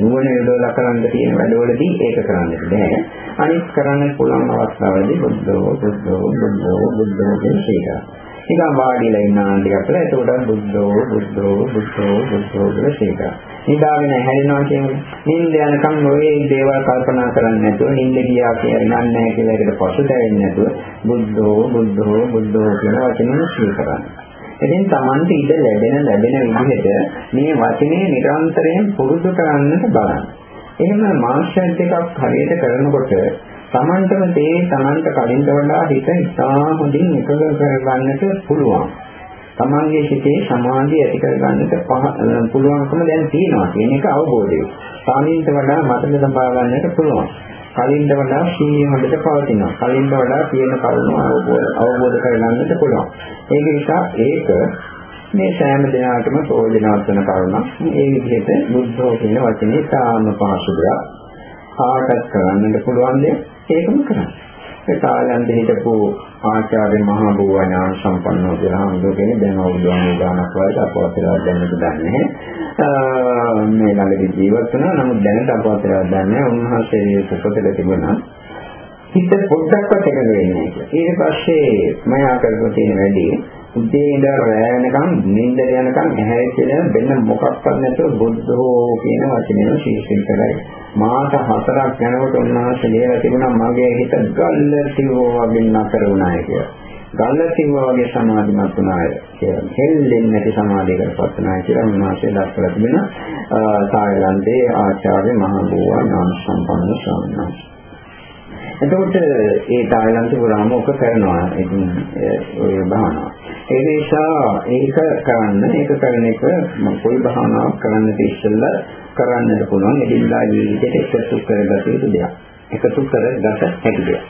නුවණ යොදලා කරන්න තියෙන වැඩවලදී ඒක කරන්නත් බෑ. අනිත් කරන්න පුළුවන් අවස්ථාවලදී බුද්ධෝ බුද්ධෝ බුද්ධෝ බුද්ධෝ කියන ශීලා. නිකන් වාඩිලා ඉන්න ආන්තික අපල එතකොට බුද්ධෝ බුද්ධෝ බුද්ධෝ බුද්ධෝ කියලා ශීලා. නිදාගෙන හැරෙනවා කියන්නේ නිින්ද යනකම් ඔය දේවල් කල්පනා කරන්නේ නැතුව නිින්ද ගියා කියලා නන්නේ කියලා ඒකට පසුතැවෙන්නේ නැතුව බුද්ධෝ බුද්ධෝ බුද්ධෝ කියන වචනේ ශ්‍රී කරන්නේ. ඉතින් Tamante ඉඩ ලැබෙන ලැබෙන විදිහට මේ වචනේ නිරන්තරයෙන් පුරුදු කරන්නට බලන්න. එහෙම මාස්ටර් දෙකක් හරියට කරනකොට Tamanටම තේ Tamanta කලින්ට වඩා හිත ඉතා හොඳින් එකඟ කරගන්නට පුළුවන්. තමන්ගේ සිතේ සමාධිය ඇති කරගන්නට පුළුවන්කම දැන් තියෙනවා කියන එක අවබෝධය. සාමින්ට වඩා මතක තබා ගන්නට පුළුවන්. කලින්ට වඩා සීය හොඳට පවතිනවා. කලින්ට වඩා තියෙන කරුණු අවබෝධ අවබෝධ කරගන්නට පුළුවන්. ඒක නිසා ඒක මේ සෑම දිනකටම ප්‍රයෝජනවත් වෙන කරුණක්. ඒ විදිහට බුද්ධෝ කියන වචනේ තාම පහසු දෙයක්. ආකත් කරන්නට පුළුවන් දෙයක්. ඒකම කරන්න. ඒ කාලයන්ද හිටපු ආචාර්ය මහා බෝවඥාන සම්පන්නව කියලා හඳුගෙන දැන් අවුරුදු 90 ගානක් වගේ අපවතලා දැන්නට දන්නේ. මේ ළඟදී ජීවත් වෙනවා. නමුත් දැනට අපවතලා දන්නේ උන්වහන්සේ පොතේ තිබුණා. හිත පොඩ්ඩක්වත් එකඟ වෙන්නේ නැහැ. ඊට පස්සේ මම කරපු තියෙන වැඩි උදේ ඉඳලා රැ වෙනකම් නිින්ද යනකම් ඇහැ කියලා වෙන මොකක්වත් නැතුව බුද්ධෝ කියන වචනය ශීර්ෂයෙන් කරයි. මාස හතරක් යනකොට උන්වහන්සේ ලියලා තිබුණා මගේ හිත ගල්ල සිවෝ වගේ නතර වුණාය කියලා. ගල්ල සිවෝ වගේ සමාධිමත් වුණාය කියලා. හෙල්ලෙන්නේ නැති සමාධියකට පත් වුණාය කියලා උන්වහන්සේ දක්වලා තිබෙනවා. තායිලන්තයේ ආචාර්ය මහ බෝවා නාම සම්පන්න ස්වාමීන් වහන්සේ. එතකොට ඒ තායිලන්තේ පුරාම ඔක කරනවා. ඉතින් ඔය භාවනාව. ඒ නිසා ඒක කරන්න ඒක කරන එක කොයි භාවනාවක් කරන්නට ඉස්සෙල්ලා කරන්නට පුළුවන් එදිනදා ජීවිතයට එකතු කරගත යුතු දෙයක්. එකතු කරගත හැකි දෙයක්.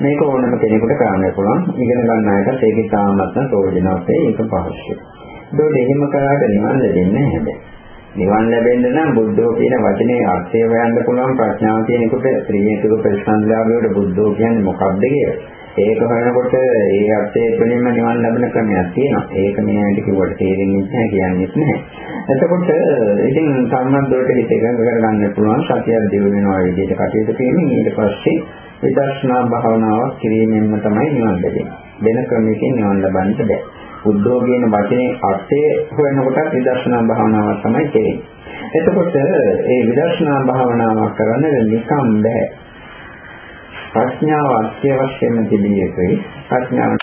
මේක ඕනම කෙනෙකුට කරන්න පුළුවන්. ඉගෙන ගන්න අයටත් ඒක තාමත්ම ප්‍රයෝජනවත් වෙයි. ඒක පහසුයි. ඒකෝට එහෙම කරාට නිවන් ලැබෙන්නේ නැහැ. නිවන් ලැබෙන්න නම් බුද්ධෝ කියන වචනේ අර්ථය හොයන්න පුළුවන් ප්‍රඥාව තියෙනකොට ත්‍රිමේතුක ප්‍රතිසංගාමයේ බුද්ධෝ කියන්නේ මොකක්ද කියලා. ඒක හොයනකොට ඒ අර්ථය තුළින්ම නිවන් ලැබෙන ක්‍රමයක් තියෙනවා. ඒක මෙයාට කිව්වට තේරෙන්නේ නැහැ කියන්නේ නැහැ. එතකොට ඉතින් සම්මන්ත්‍රයට හිත එකඟ කරගන්න පුළුවන් සතියක් දිනු වෙනවා විදිහට කටයුතු කිරීමෙන් ඊට පස්සේ විදර්ශනා භාවනාවක් කිරීමෙන්ම තමයි නිවන් ලැබෙන්නේ. වෙන ක්‍රමයකින් නිවන් ලබන්නට බෑ. බුද්ධෝ කියන වචනේ අර්ථය හොයනකොට විදර්ශනා භාවනාවක් තමයි තියෙන්නේ. එතකොට ඒ විදර්ශනා භාවනාවක් කරන්න නිකම් බෑ. ප්‍රඥාව අත්‍යවශ්‍යම තිබිය යුතුයි. ප්‍රඥාව